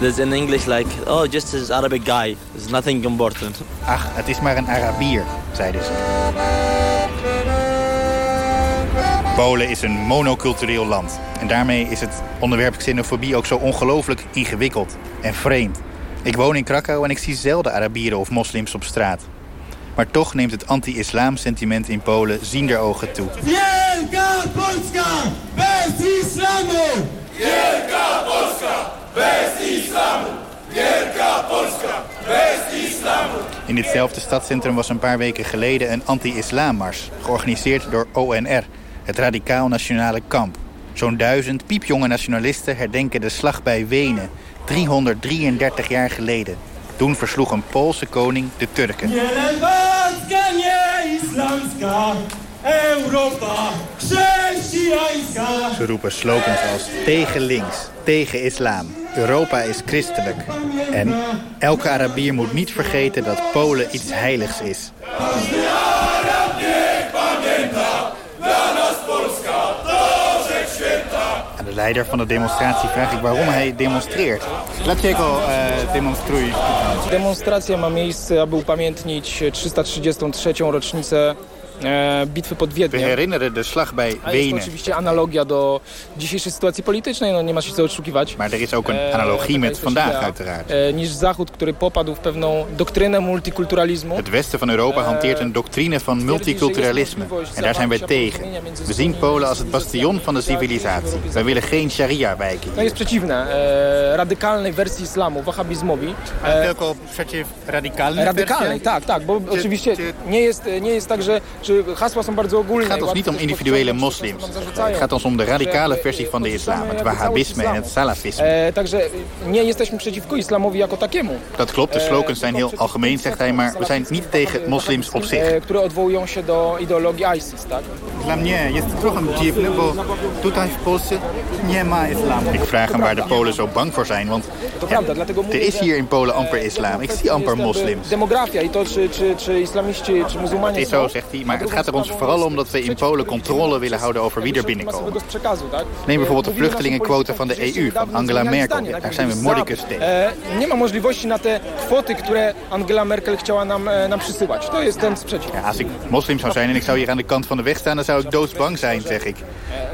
There's in English like, oh, just this Arabic guy. It's nothing important. Ach, het is maar een Arabier, zeiden ze. Polen is een monocultureel land. En daarmee is het onderwerp xenofobie ook zo ongelooflijk ingewikkeld en vreemd. Ik woon in Krakau en ik zie zelden Arabieren of moslims op straat. Maar toch neemt het anti-islam sentiment in Polen zienderogen toe. Wielka Polska bez islamu! Wielka Polska bez islamu! Wielka Polska bez islamu! In ditzelfde stadscentrum was een paar weken geleden een anti-islammars... georganiseerd door ONR, het Radicaal Nationale Kamp. Zo'n duizend piepjonge nationalisten herdenken de slag bij Wenen... 333 jaar geleden. Toen versloeg een Poolse koning de Turken. Islamska, Europa chrześcijańska. Ze roepen slogans als tegen links, tegen islam. Europa is christelijk. En elke Arabier moet niet vergeten dat Polen iets heiligs is. De leider van de demonstratie vraag ik waarom hij demonstreert. Dlaczego e, demonstruje? Demonstracja ma miejsce, aby upamiętnić 333. rocznicę bitwy pod We Wiedniem. herinneren de slag bij A jest to Wenen. oczywiście analogia do dzisiejszej sytuacji politycznej, no nie ma się co oszukiwać. Maar er is ook een E, analogie met vandaag uiteraard. e, Niż Zachód, który popadł w pewną doktrynę multikulturalizmu. Het westen van Europa hanteert een doctrine van multiculturalisme. En daar zijn wij tegen. We zien Polen als het bastion van de civilisatie. Wij willen geen sharia-wijking. No jest przeciwne e, radykalnej wersji islamu, wahhabizmowi. E, Tylko przeciw radykalnej Radykalnej, tak, tak, bo oczywiście nie jest, nie jest tak, że, Het gaat ons niet om individuele moslims. Het gaat ons om de radicale versie van de islam, het wahhabisme en het salafisme. E, takiemu. Dat klopt, de slogans zijn heel algemeen, zegt hij, maar we zijn niet tegen moslims op zich. E, ma islamu. Ik vraag hem waar de Polen zo bang voor zijn, want ja, er is hier in Polen amper islam. Ik zie amper moslims. Het muzułmanie is zo, zegt hij, maar het gaat er ons vooral om dat we in Polen controle willen houden over wie er binnenkomen. Neem bijvoorbeeld de vluchtelingenquota van de EU, van Angela Merkel. Daar zijn we mordicus tegen. E, nie ma możliwości na te kwoty, które Angela Merkel chciała nam, e, nam przysyłać. To jest ten sprzeciw. Ja, als ik moslim zou zijn en ik zou hier aan de kant van de weg staan... dan zou ik doodsbang zijn, zeg ik.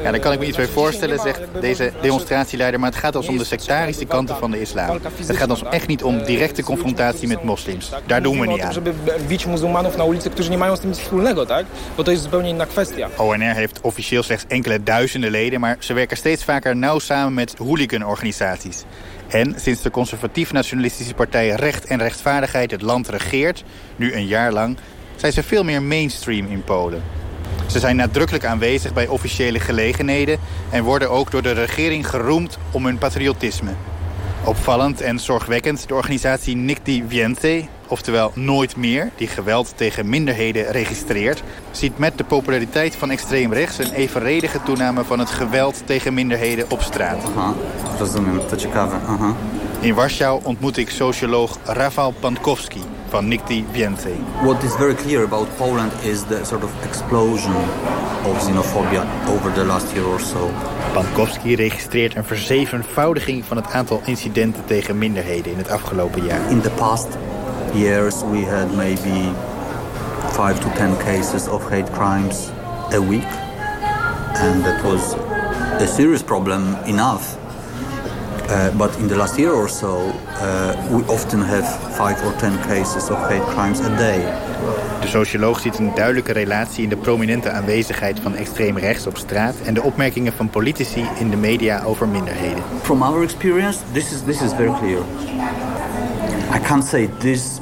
Ja, daar kan ik me iets bij voorstellen, zegt deze demonstratieleider... maar het gaat ons om de sectarische kanten van de islam. Het gaat ons echt niet om directe confrontatie met moslims. Daar doen we Mówimy o niet tym, aan. żeby bić muzułmanów na ulicy, którzy nie mają z tym nic wspólnego, tak? Bo to jest zupełnie inna kwestia. ONR heeft officieel slechts enkele duizenden leden... maar ze werken steeds vaker nauw samen met hooliganorganisaties. En sinds de conservatief-nationalistische partij Recht en Rechtvaardigheid het land regeert... nu een jaar lang, zijn ze veel meer mainstream in Polen. Ze zijn nadrukkelijk aanwezig bij officiële gelegenheden... en worden ook door de regering geroemd om hun patriotisme. Opvallend en zorgwekkend. De organisatie Nigdy Więcej, oftewel Nooit Meer... die geweld tegen minderheden registreert... ziet met de populariteit van extreem rechts... een evenredige toename van het geweld tegen minderheden op straat. In Warschau ontmoet ik socioloog Rafał Pankowski van Nigdy Więcej. What is very clear about Poland is the sort of explosion of xenophobia over the last year or so. Pankowski registreert een verzevenvoudiging van het aantal incidenten tegen minderheden in het afgelopen jaar. In the past years we had maybe 5 to 10 cases of hate crimes a week. And that was a serious problem enough. Uh, but in the last year or so, uh, we often have 5 or 10 cases of hate crimes a day. De socioloog ziet een duidelijke relatie in de prominente aanwezigheid van extreem rechts op straat en de opmerkingen van politici in de media over minderheden. From our experience, this is, this is very clear. I can't say this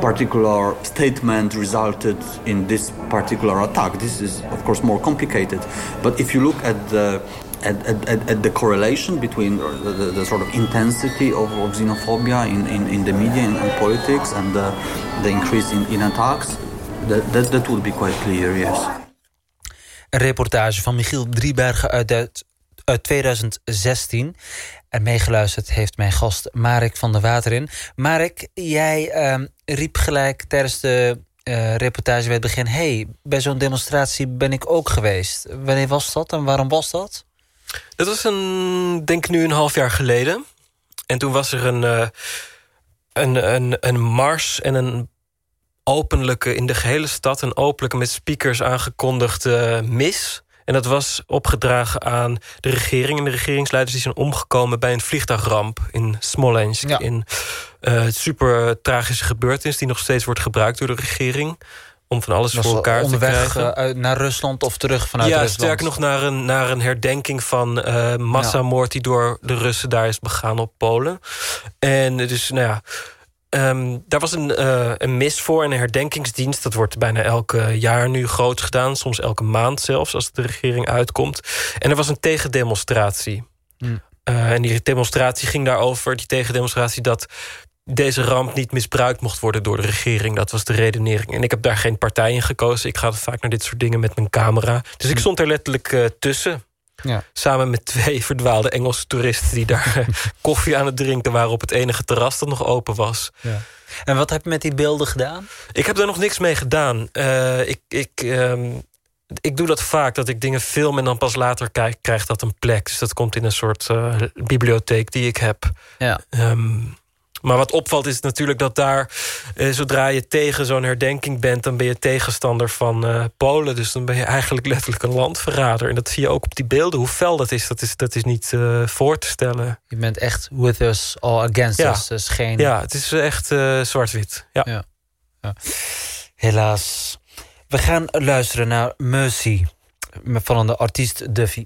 particular statement resulted in this particular attack. This is, of course, more complicated. But if you look at the at, the correlation between the, the, sort of intensity of, of xenophobia in, in, in the media and, politics and the, the increase in, in attacks, that, that, would be quite clear, yes. Een reportage van Michiel Driebergen uit, uit, uit 2016. En meegeluisterd heeft mijn gast Marek van der Waterin. Marek, jij ehm, riep gelijk tijdens de eh, reportage bij het begin... hey, bij zo'n demonstratie ben ik ook geweest. Wanneer was dat en waarom was dat? Dat was een, denk ik nu een half jaar geleden. En toen was er een, eh, een, een, een mars en een openlijke, in de gehele stad... een openlijke met speakers aangekondigde mis. En dat was opgedragen aan de regering en de regeringsleiders... die zijn omgekomen bij een vliegtuigramp in Smolensk. In uh, super tragische gebeurtenis die nog steeds wordt gebruikt door de regering om van alles voor elkaar te krijgen. Uh, naar Rusland of terug vanuit ja, Rusland? Ja, sterker nog naar een, naar een herdenking van uh, massamoord... die door de Russen daar is begaan op Polen. En dus, nou ja... Um, daar was een, uh, een mis voor en een herdenkingsdienst. Dat wordt bijna elke jaar nu groot gedaan. Soms elke maand zelfs, als de regering uitkomt. En er was een tegendemonstratie. Hmm. Uh, en die demonstratie ging daarover, die tegendemonstratie... dat deze ramp niet misbruikt mocht worden door de regering. Dat was de redenering. En ik heb daar geen partij in gekozen. Ik ga vaak naar dit soort dingen met mijn camera. Dus ik stond er letterlijk uh, tussen. Ja. Samen met twee <laughs> verdwaalde Engelse toeristen... die daar <laughs> koffie aan het drinken waren op het enige terras dat nog open was. Ja. En wat heb je met die beelden gedaan? Ik heb daar nog niks mee gedaan. Uh, ik, ik, um, ik doe dat vaak, dat ik dingen film en dan pas later kijk, krijgt dat een plek. Dus dat komt in een soort uh, bibliotheek die ik heb. Ja. Um, maar wat opvalt is natuurlijk dat daar, eh, zodra je tegen zo'n herdenking bent... dan ben je tegenstander van uh, Polen. Dus dan ben je eigenlijk letterlijk een landverrader. En dat zie je ook op die beelden. Hoe fel dat is, dat is, dat is niet uh, voor te stellen. Je bent echt with us or against ja. us. Dus geen... Ja, het is echt uh, zwart-wit. Ja. Ja. ja. Helaas. We gaan luisteren naar Mercy van de artiest Duffy.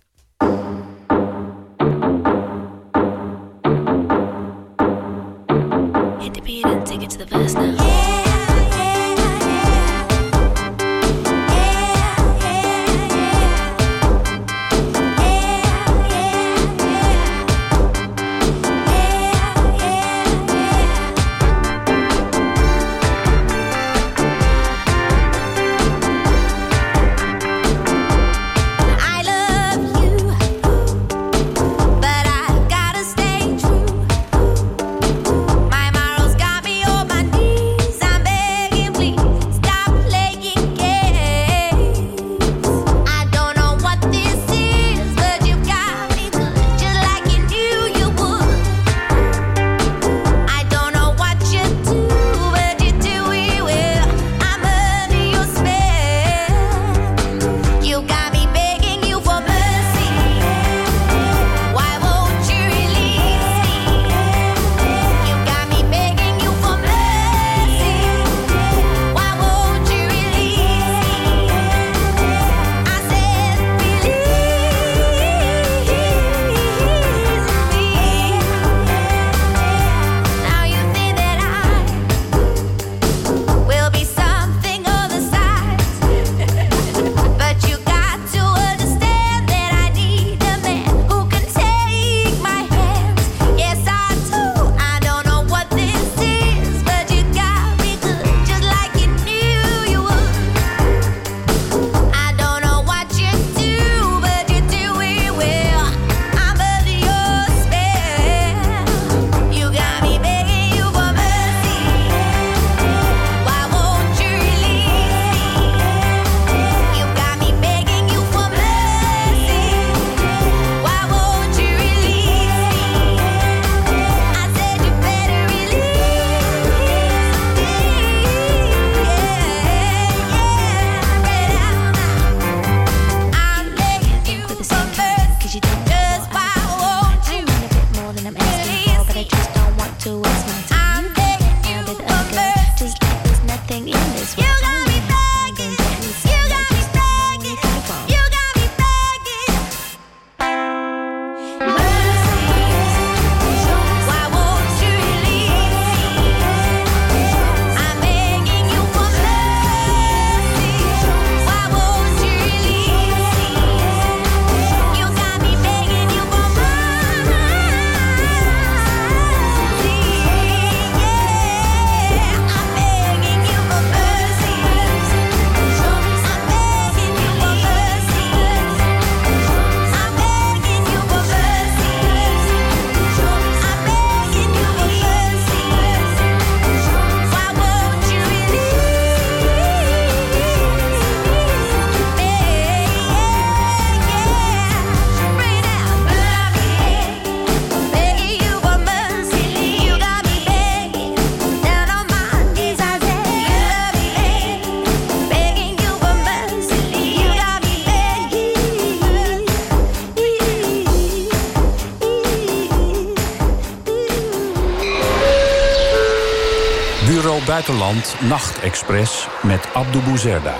Buitenland Nachtexpress met Abdou Bouzerda.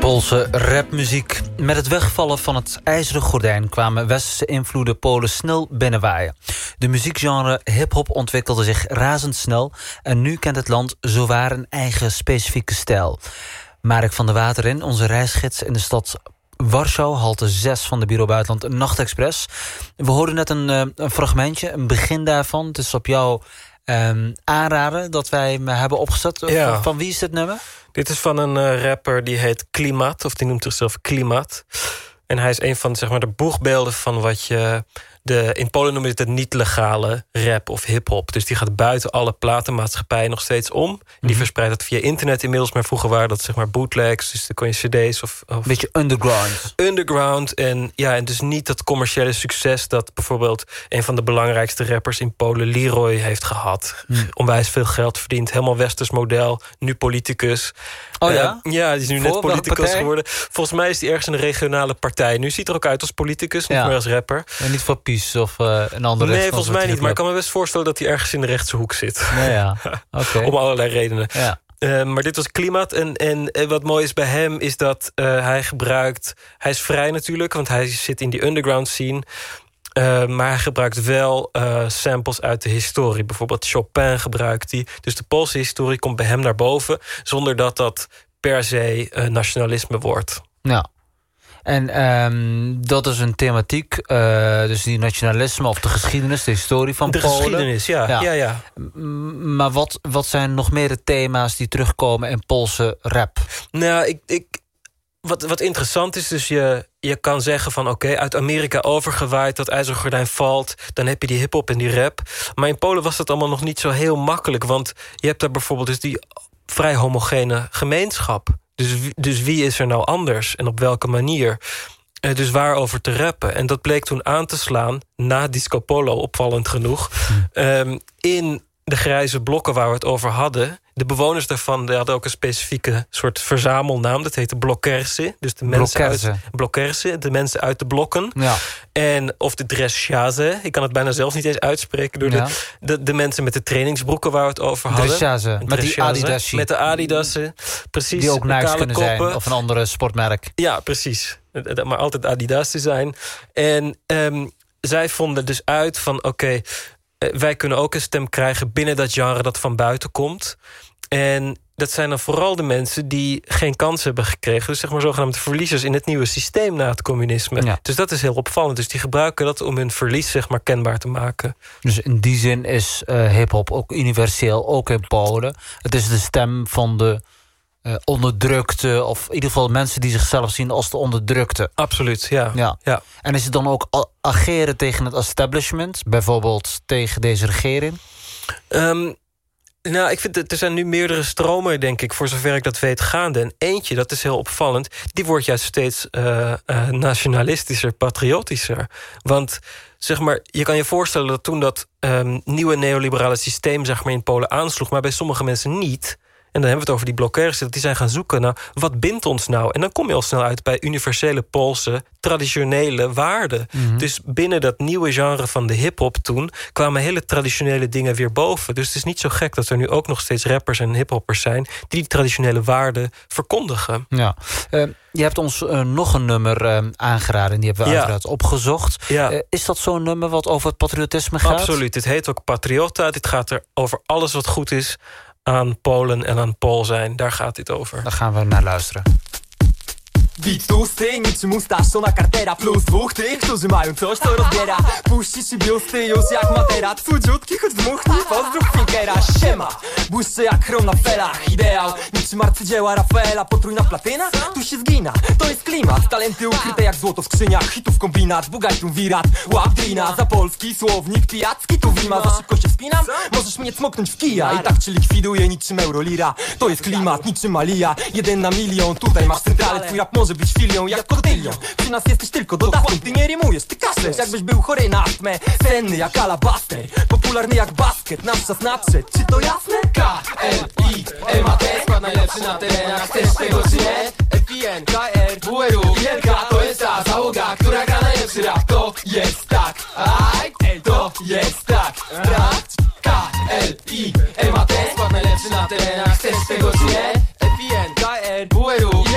Poolse rapmuziek. Met het wegvallen van het ijzeren gordijn... kwamen westerse invloeden Polen snel binnenwaaien. De muziekgenre hip-hop ontwikkelde zich razendsnel... en nu kent het land zowaar een eigen specifieke stijl. Marek van der Waterin, onze reisgids in de stad Warschau... halte 6 van de Bureau Buitenland Nachtexpress. We hoorden net een, eh, een fragmentje, een begin daarvan. Het is op jou ehm, aanraden dat wij hem hebben opgezet. Ja. Van, van wie is dit nummer? Dit is van een eh, rapper die heet Klimaat, of die noemt zichzelf Klimaat. En hij is een van zeg maar, de boegbeelden van wat je... De, in Polen noemen ze het niet-legale rap of hip-hop. Dus die gaat buiten alle platenmaatschappijen nog steeds om. Die verspreidt dat via internet inmiddels. Maar vroeger waren dat zeg maar bootlegs. Dus dan kon je cd's of... of Beetje underground. underground. En, ja, en dus niet dat commerciële succes... dat bijvoorbeeld een van de belangrijkste rappers in Polen... Leroy heeft gehad. Hmm. Onwijs veel geld verdient. Helemaal westers model. Nu politicus. Oh ja? Eh, ja, die is nu Voor net politicus geworden. Volgens mij is hij ergens een regionale partij. Nu ziet er ook uit als politicus, niet Ja. meer als rapper. En niet voor PiS of eh, een andere Nee, volgens mij niet. Maar ik kan me best voorstellen dat hij ergens in de rechtse hoek zit. Ja, ja. <laughs> Oké. Om allerlei redenen. Ja. Eh, maar dit was klimaat. En, en wat mooi is bij hem is dat hij gebruikt... Hij is vrij natuurlijk, want hij zit in die underground scene. Eh, maar hij gebruikt wel eh, samples uit de historie. Bijvoorbeeld Chopin gebruikt hij. Dus de Poolse historie komt bij hem naar boven... zonder dat dat per se eh, nationalisme wordt. Ja. En ehm, dat is een thematiek, dus die nationalisme of de geschiedenis, de historie van De Polen. geschiedenis, ja. ja. ja, M- Maar wat, wat zijn nog meer de thema's die terugkomen in Poolse rap? Nou, ik, ik, wat, wat interessant is, dus je, je kan zeggen van... oké, uit Amerika overgewaaid, dat ijzeren gordijn valt... dan heb je die hiphop en die rap. Maar in Polen was dat allemaal nog niet zo heel makkelijk... want je hebt daar bijvoorbeeld dus die vrij homogene gemeenschap. Dus, wie- dus wie is er nou anders en op welke manier? Eh, dus waarover te rappen. En dat bleek toen aan te slaan, na Disco Polo, opvallend genoeg... ehm, in de grijze blokken waar we het over hadden... de bewoners daarvan die hadden ook een specifieke soort verzamelnaam. Dat heette blokkerse. Dus de mensen Blokkerse. uit blokkerse, de mensen uit de blokken. Ja. En of de dresschaze, ik kan het bijna zelf niet eens uitspreken... door Ja. de, de, de mensen met de trainingsbroeken waar we het over hadden. Dressage, Een met die Adidasje. Met de Adidassen, precies. Die ook Nikes kunnen zijn, koppen. of een andere sportmerk. Ja, precies. Maar altijd Adidas te zijn. En ehm, zij vonden dus uit van... oké, eh, wij kunnen ook een stem krijgen binnen dat genre dat van buiten komt. En dat zijn dan vooral de mensen die geen kans hebben gekregen. Dus zeg maar zogenaamde verliezers in het nieuwe systeem na het communisme. Dus dat is heel opvallend. Dus die gebruiken dat om hun verlies zeg maar kenbaar te maken. Dus in die zin is eh hip-hop ook universeel, ook in Polen. Het is de stem van de eh, onderdrukte, of in ieder geval mensen die zichzelf zien als de onderdrukte. Absoluut, ja. ja. ja. En is het dan ook ageren tegen het establishment, bijvoorbeeld tegen deze regering? Ehm, nou, ik vind er zijn nu meerdere stromen, denk ik, voor zover ik dat weet, gaande. En eentje, dat is heel opvallend, die wordt juist steeds eh, eh, nationalistischer, patriotischer. Want zeg maar, je kan je voorstellen dat toen dat ehm, nieuwe neoliberale systeem zeg maar, in Polen aansloeg, maar bij sommige mensen niet. En dan hebben we het over die blokkers, dat die zijn gaan zoeken naar wat bindt ons nou? En dan kom je al snel uit bij universele Poolse, traditionele waarden. Mhm. Dus binnen dat nieuwe genre van de hip-hop toen kwamen hele traditionele dingen weer boven. Dus het is niet zo gek dat er nu ook nog steeds rappers en hiphoppers zijn die die traditionele waarden verkondigen. Ja. Eh, je hebt ons eh, nog een nummer eh, aangeraden, die hebben we Ja. uiteraard opgezocht. Ja. Is dat zo'n nummer wat over het patriotisme gaat? Absoluut. Dit heet ook Patriota. Dit gaat er over alles wat goed is aan Polen en aan Pool zijn. Daar gaat dit over. Daar gaan we naar luisteren. Beat tłusty, niczym ustaszczona kartera Plus dwóch tych, którzy mają coś, co rozbiera. Puścisz i biusty już jak matera Cudziutki, choć dmuchni, pozdrów Finkera Siema, błyszczy jak chrom na felach Ideał, niczym arcydzieła Rafaela. Potrójna platyna, tu się zgina To jest klimat, talenty ukryte jak złoto w skrzyniach Hitów kombinat, bugaj tu wirat. Łap drina, za polski słownik pijacki Tu wima, za szybko się wspinam. Możesz mnie cmoknąć w kija I tak cię likwiduję niczym eurolira. To jest klimat, niczym Malia Jeden na milion, tutaj masz centralę Twój rap może być filią jak kotylion Przy nas jesteś tylko dodatkiem, ty nie rymujesz, ty kaszlesz Jakbyś był chory na astmę, senny jak alabaster. Popularny jak basket, nasz czas nadszedł, czy to jasne? K, L, I, M, A, T Skład najlepszy na terenach, chcesz tego czy nie? FINKR, WRU, Wielka to jest ta załoga, która gra najlepszy rap. To jest tak, aj, to jest tak. Rap, K, L, I, M, A, T Skład najlepszy na terenach, chcesz tego czy nie? FINKR, WRU,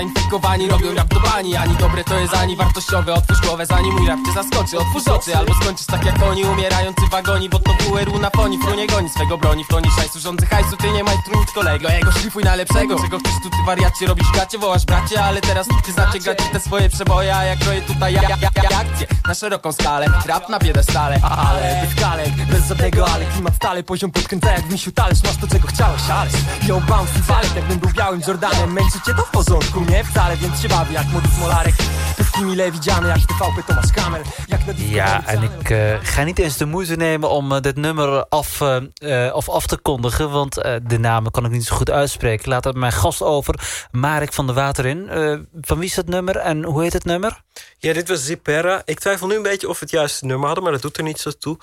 Zainfekowani robią rap do bani Ani dobre to jest, ani wartościowe. Otwórz głowę zanim mój rap cię zaskoczy. Otwórz oczy albo skończysz tak jak oni Umierający wagoni, bo to WRU na foni. Fru nie goni swego broni, w toni szajsu Rządzy hajsu, ty nie majstru nic kolego. Jego szlifuj najlepszego Czego chcesz tu ty wariacie robić gacie? Wołasz bracie, ale teraz ty znacie gacie te swoje przeboje A jak kroję tutaj ja, ja, ja, ja, akcje Na szeroką skalę, rap na biedę stale Ale bez bez żadnego ale. Klimat stale, poziom podkręca jak w misiu talerz Masz to czego chciałeś, ale. Yo, bounce i jakbym był białym Jordanem Męczy cię to w porządku, nie wcale Więc się bawi jak młody smolarek Pewki mile widziany, jak TVP Tomasz Kamel Jak na disco Ja, en ik eh, ga niet eens de moeite nemen om eh, dit nummer af, eh, of af te kondigen. Want eh, de namen kan ik niet zo goed uitspreken. Laat het mijn gast over, Marek van de Water in. Eh, van wie is het nummer en hoe heet het nummer? Ja, dit was Zipera. Ik twijfel nu een beetje of we het juiste nummer hadden... maar dat doet er niet zo toe.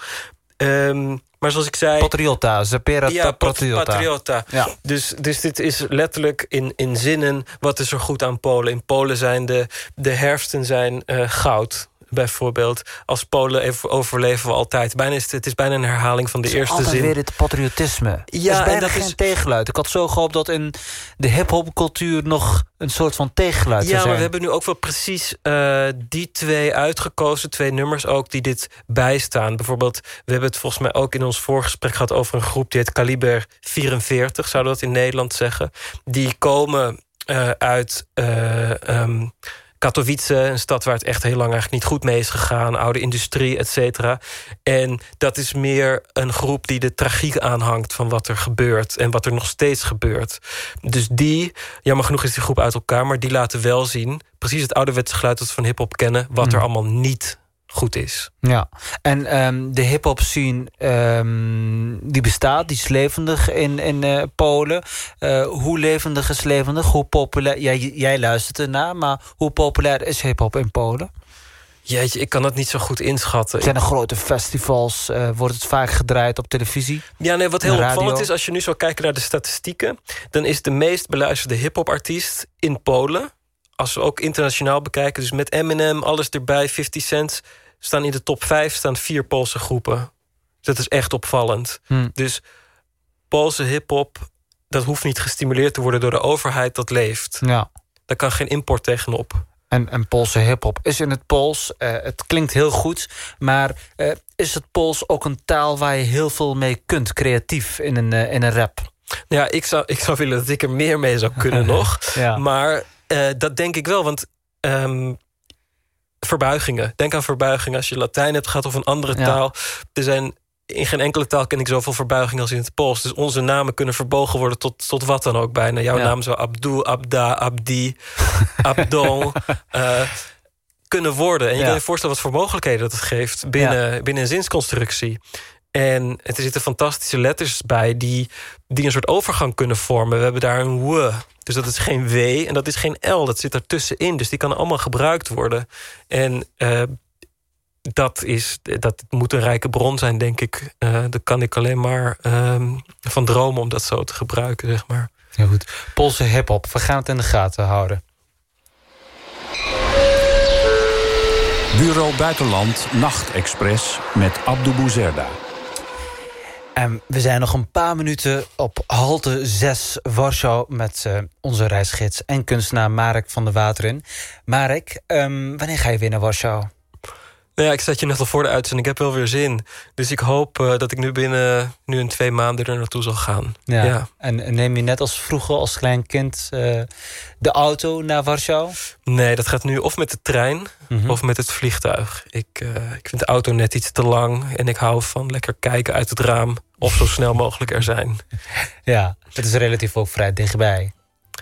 Ehm, maar zoals ik zei... Patriota, ja, Patriota. Patriota. Ja. Dus, dus dit is letterlijk in, in zinnen... wat is er goed aan Polen? In Polen zijn de, de herfsten zijn eh, goud bijvoorbeeld. Als Polen even overleven we altijd. Bijna is het, het is bijna een herhaling van de eerste Altijd zin. weer het patriotisme. Ja, Ja, is en dat geen is- tegengeluid. Ik had zo gehoopt dat in de hip-hop cultuur nog een soort van tegengeluid Ja, zou maar we hebben nu ook wel precies eh, die twee uitgekozen. Twee nummers ook die dit bijstaan. Bijvoorbeeld, we hebben het volgens mij ook in ons voorgesprek gehad... over een groep die heet Kaliber 44, zouden we dat in Nederland zeggen. Die komen eh, uit eh, ehm, Katowice, een stad waar het echt heel lang eigenlijk niet goed mee is gegaan. Oude industrie, et cetera. En dat is meer een groep die de tragiek aanhangt van wat er gebeurt. En wat er nog steeds gebeurt. Dus die, jammer genoeg is die groep uit elkaar... maar die laten wel zien, precies het ouderwetse geluid dat we van hiphop kennen... wat er allemaal niet goed is. Ja, en ehm, de hip-hop scene ehm, die bestaat, die is levendig in, in eh, Polen. Eh, hoe levendig is levendig? Hoe populair? Jij, jij luistert ernaar, maar hoe populair is hip-hop in Polen? Jeetje, ik kan dat niet zo goed inschatten. Zijn er grote festivals? Eh, wordt het vaak gedraaid op televisie? Ja, nee, wat heel opvallend is... als je nu zou kijken naar de statistieken... dan is de meest beluisterde hip-hop-artiest in Polen... als we ook internationaal bekijken... dus met Eminem, alles erbij, 50 Cent... staan in de top 5 staan vier Poolse groepen. Dat is echt opvallend. Hm. Dus Poolse hip-hop... dat hoeft niet gestimuleerd te worden door de overheid, dat leeft. Ja. Daar kan geen import tegenop. En, en Poolse hip-hop is in het Pools. Eh, het klinkt heel goed, maar eh, is het Pools ook een taal waar je heel veel mee kunt, creatief in een, eh, in een rap? Ja, ik zou, ik zou willen dat ik er meer mee zou kunnen <laughs> nog. Ja. Maar eh, dat denk ik wel, want ehm, verbuigingen. Denk aan verbuigingen als je Latijn hebt gehad of een andere Ja. taal. Er zijn in geen enkele taal ken ik zoveel verbuigingen als in het Pools. Dus onze namen kunnen verbogen worden tot, tot wat dan ook bijna. Jouw Ja. naam zou Abdul, Abda, Abdi, <laughs> Abdon eh, kunnen worden. En je Ja. kan je voorstellen wat voor mogelijkheden dat het geeft binnen, binnen een zinsconstructie. En er zitten fantastische letters bij die, die een soort overgang kunnen vormen. We hebben daar een w. Dus dat is geen w en dat is geen l. Dat zit ertussenin. Dus die kan allemaal gebruikt worden. En eh, dat, is, dat moet een rijke bron zijn, denk ik. Eh daar kan ik alleen maar ehm, van dromen om dat zo te gebruiken, zeg maar. Heel goed. Poolse hip-hop, we gaan het in de gaten houden. Bureau Buitenland Nachtexpress met Abdou Bouzerda. En we zijn nog een paar minuten op halte 6 Warschau... met eh, onze reisgids en kunstenaar Marek van der Water in. Marek, ehm, wanneer ga je weer naar Warschau? Nou ja, ik zat je net al voor de uitzending. Ik heb wel weer zin. Dus ik hoop eh, dat ik nu binnen nu een twee maanden er naartoe zal gaan. Ja. ja. En en neem je net als vroeger, als klein kind... eh, de auto naar Warschau? Nee, dat gaat nu of met de trein Mhm. of met het vliegtuig. Ik, eh, ik vind de auto net iets te lang. En ik hou van lekker kijken uit het raam. Of zo snel <laughs> mogelijk er zijn. Ja, het is relatief ook vrij dichtbij.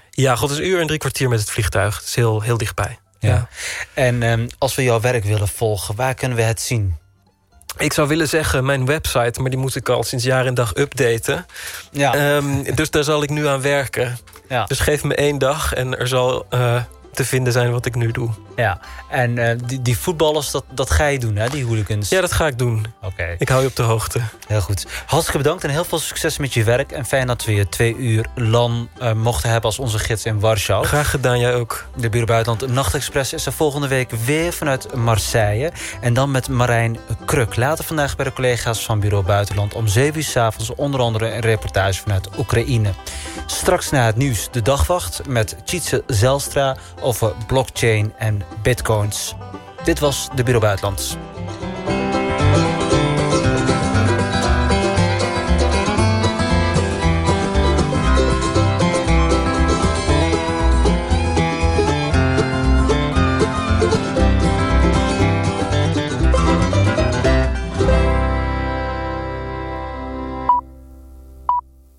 Ja, god, het is een uur en drie kwartier met het vliegtuig. Het is heel, heel dichtbij. Ja. En ehm, als we jouw werk willen volgen, waar kunnen we het zien? Ik zou willen zeggen mijn website, maar die moet ik al sinds jaar en dag updaten. Ja. Ehm, dus daar zal ik nu aan werken. Ja. Dus geef me één dag en er zal eh, te vinden zijn wat ik nu doe. Ja, en uh, die, die, voetballers, dat, dat ga je doen, hè, die hooligans? Ja, dat ga ik doen. Oké. Okay. Ik hou je op de hoogte. Heel goed. Hartstikke bedankt en heel veel succes met je werk. En fijn dat we je twee uur lang uh, mochten hebben als onze gids in Warschau. Graag gedaan, jij ook. De Bureau Buitenland Nachtexpress is er volgende week weer vanuit Marseille. En dan met Marijn Kruk. Later vandaag bij de collega's van Bureau Buitenland... om 7 uur s avonds onder andere een reportage vanuit Oekraïne. Straks na het nieuws de dagwacht met Tjitse Zelstra over blockchain en bitcoins. Dit was de Bureau Buitenlands.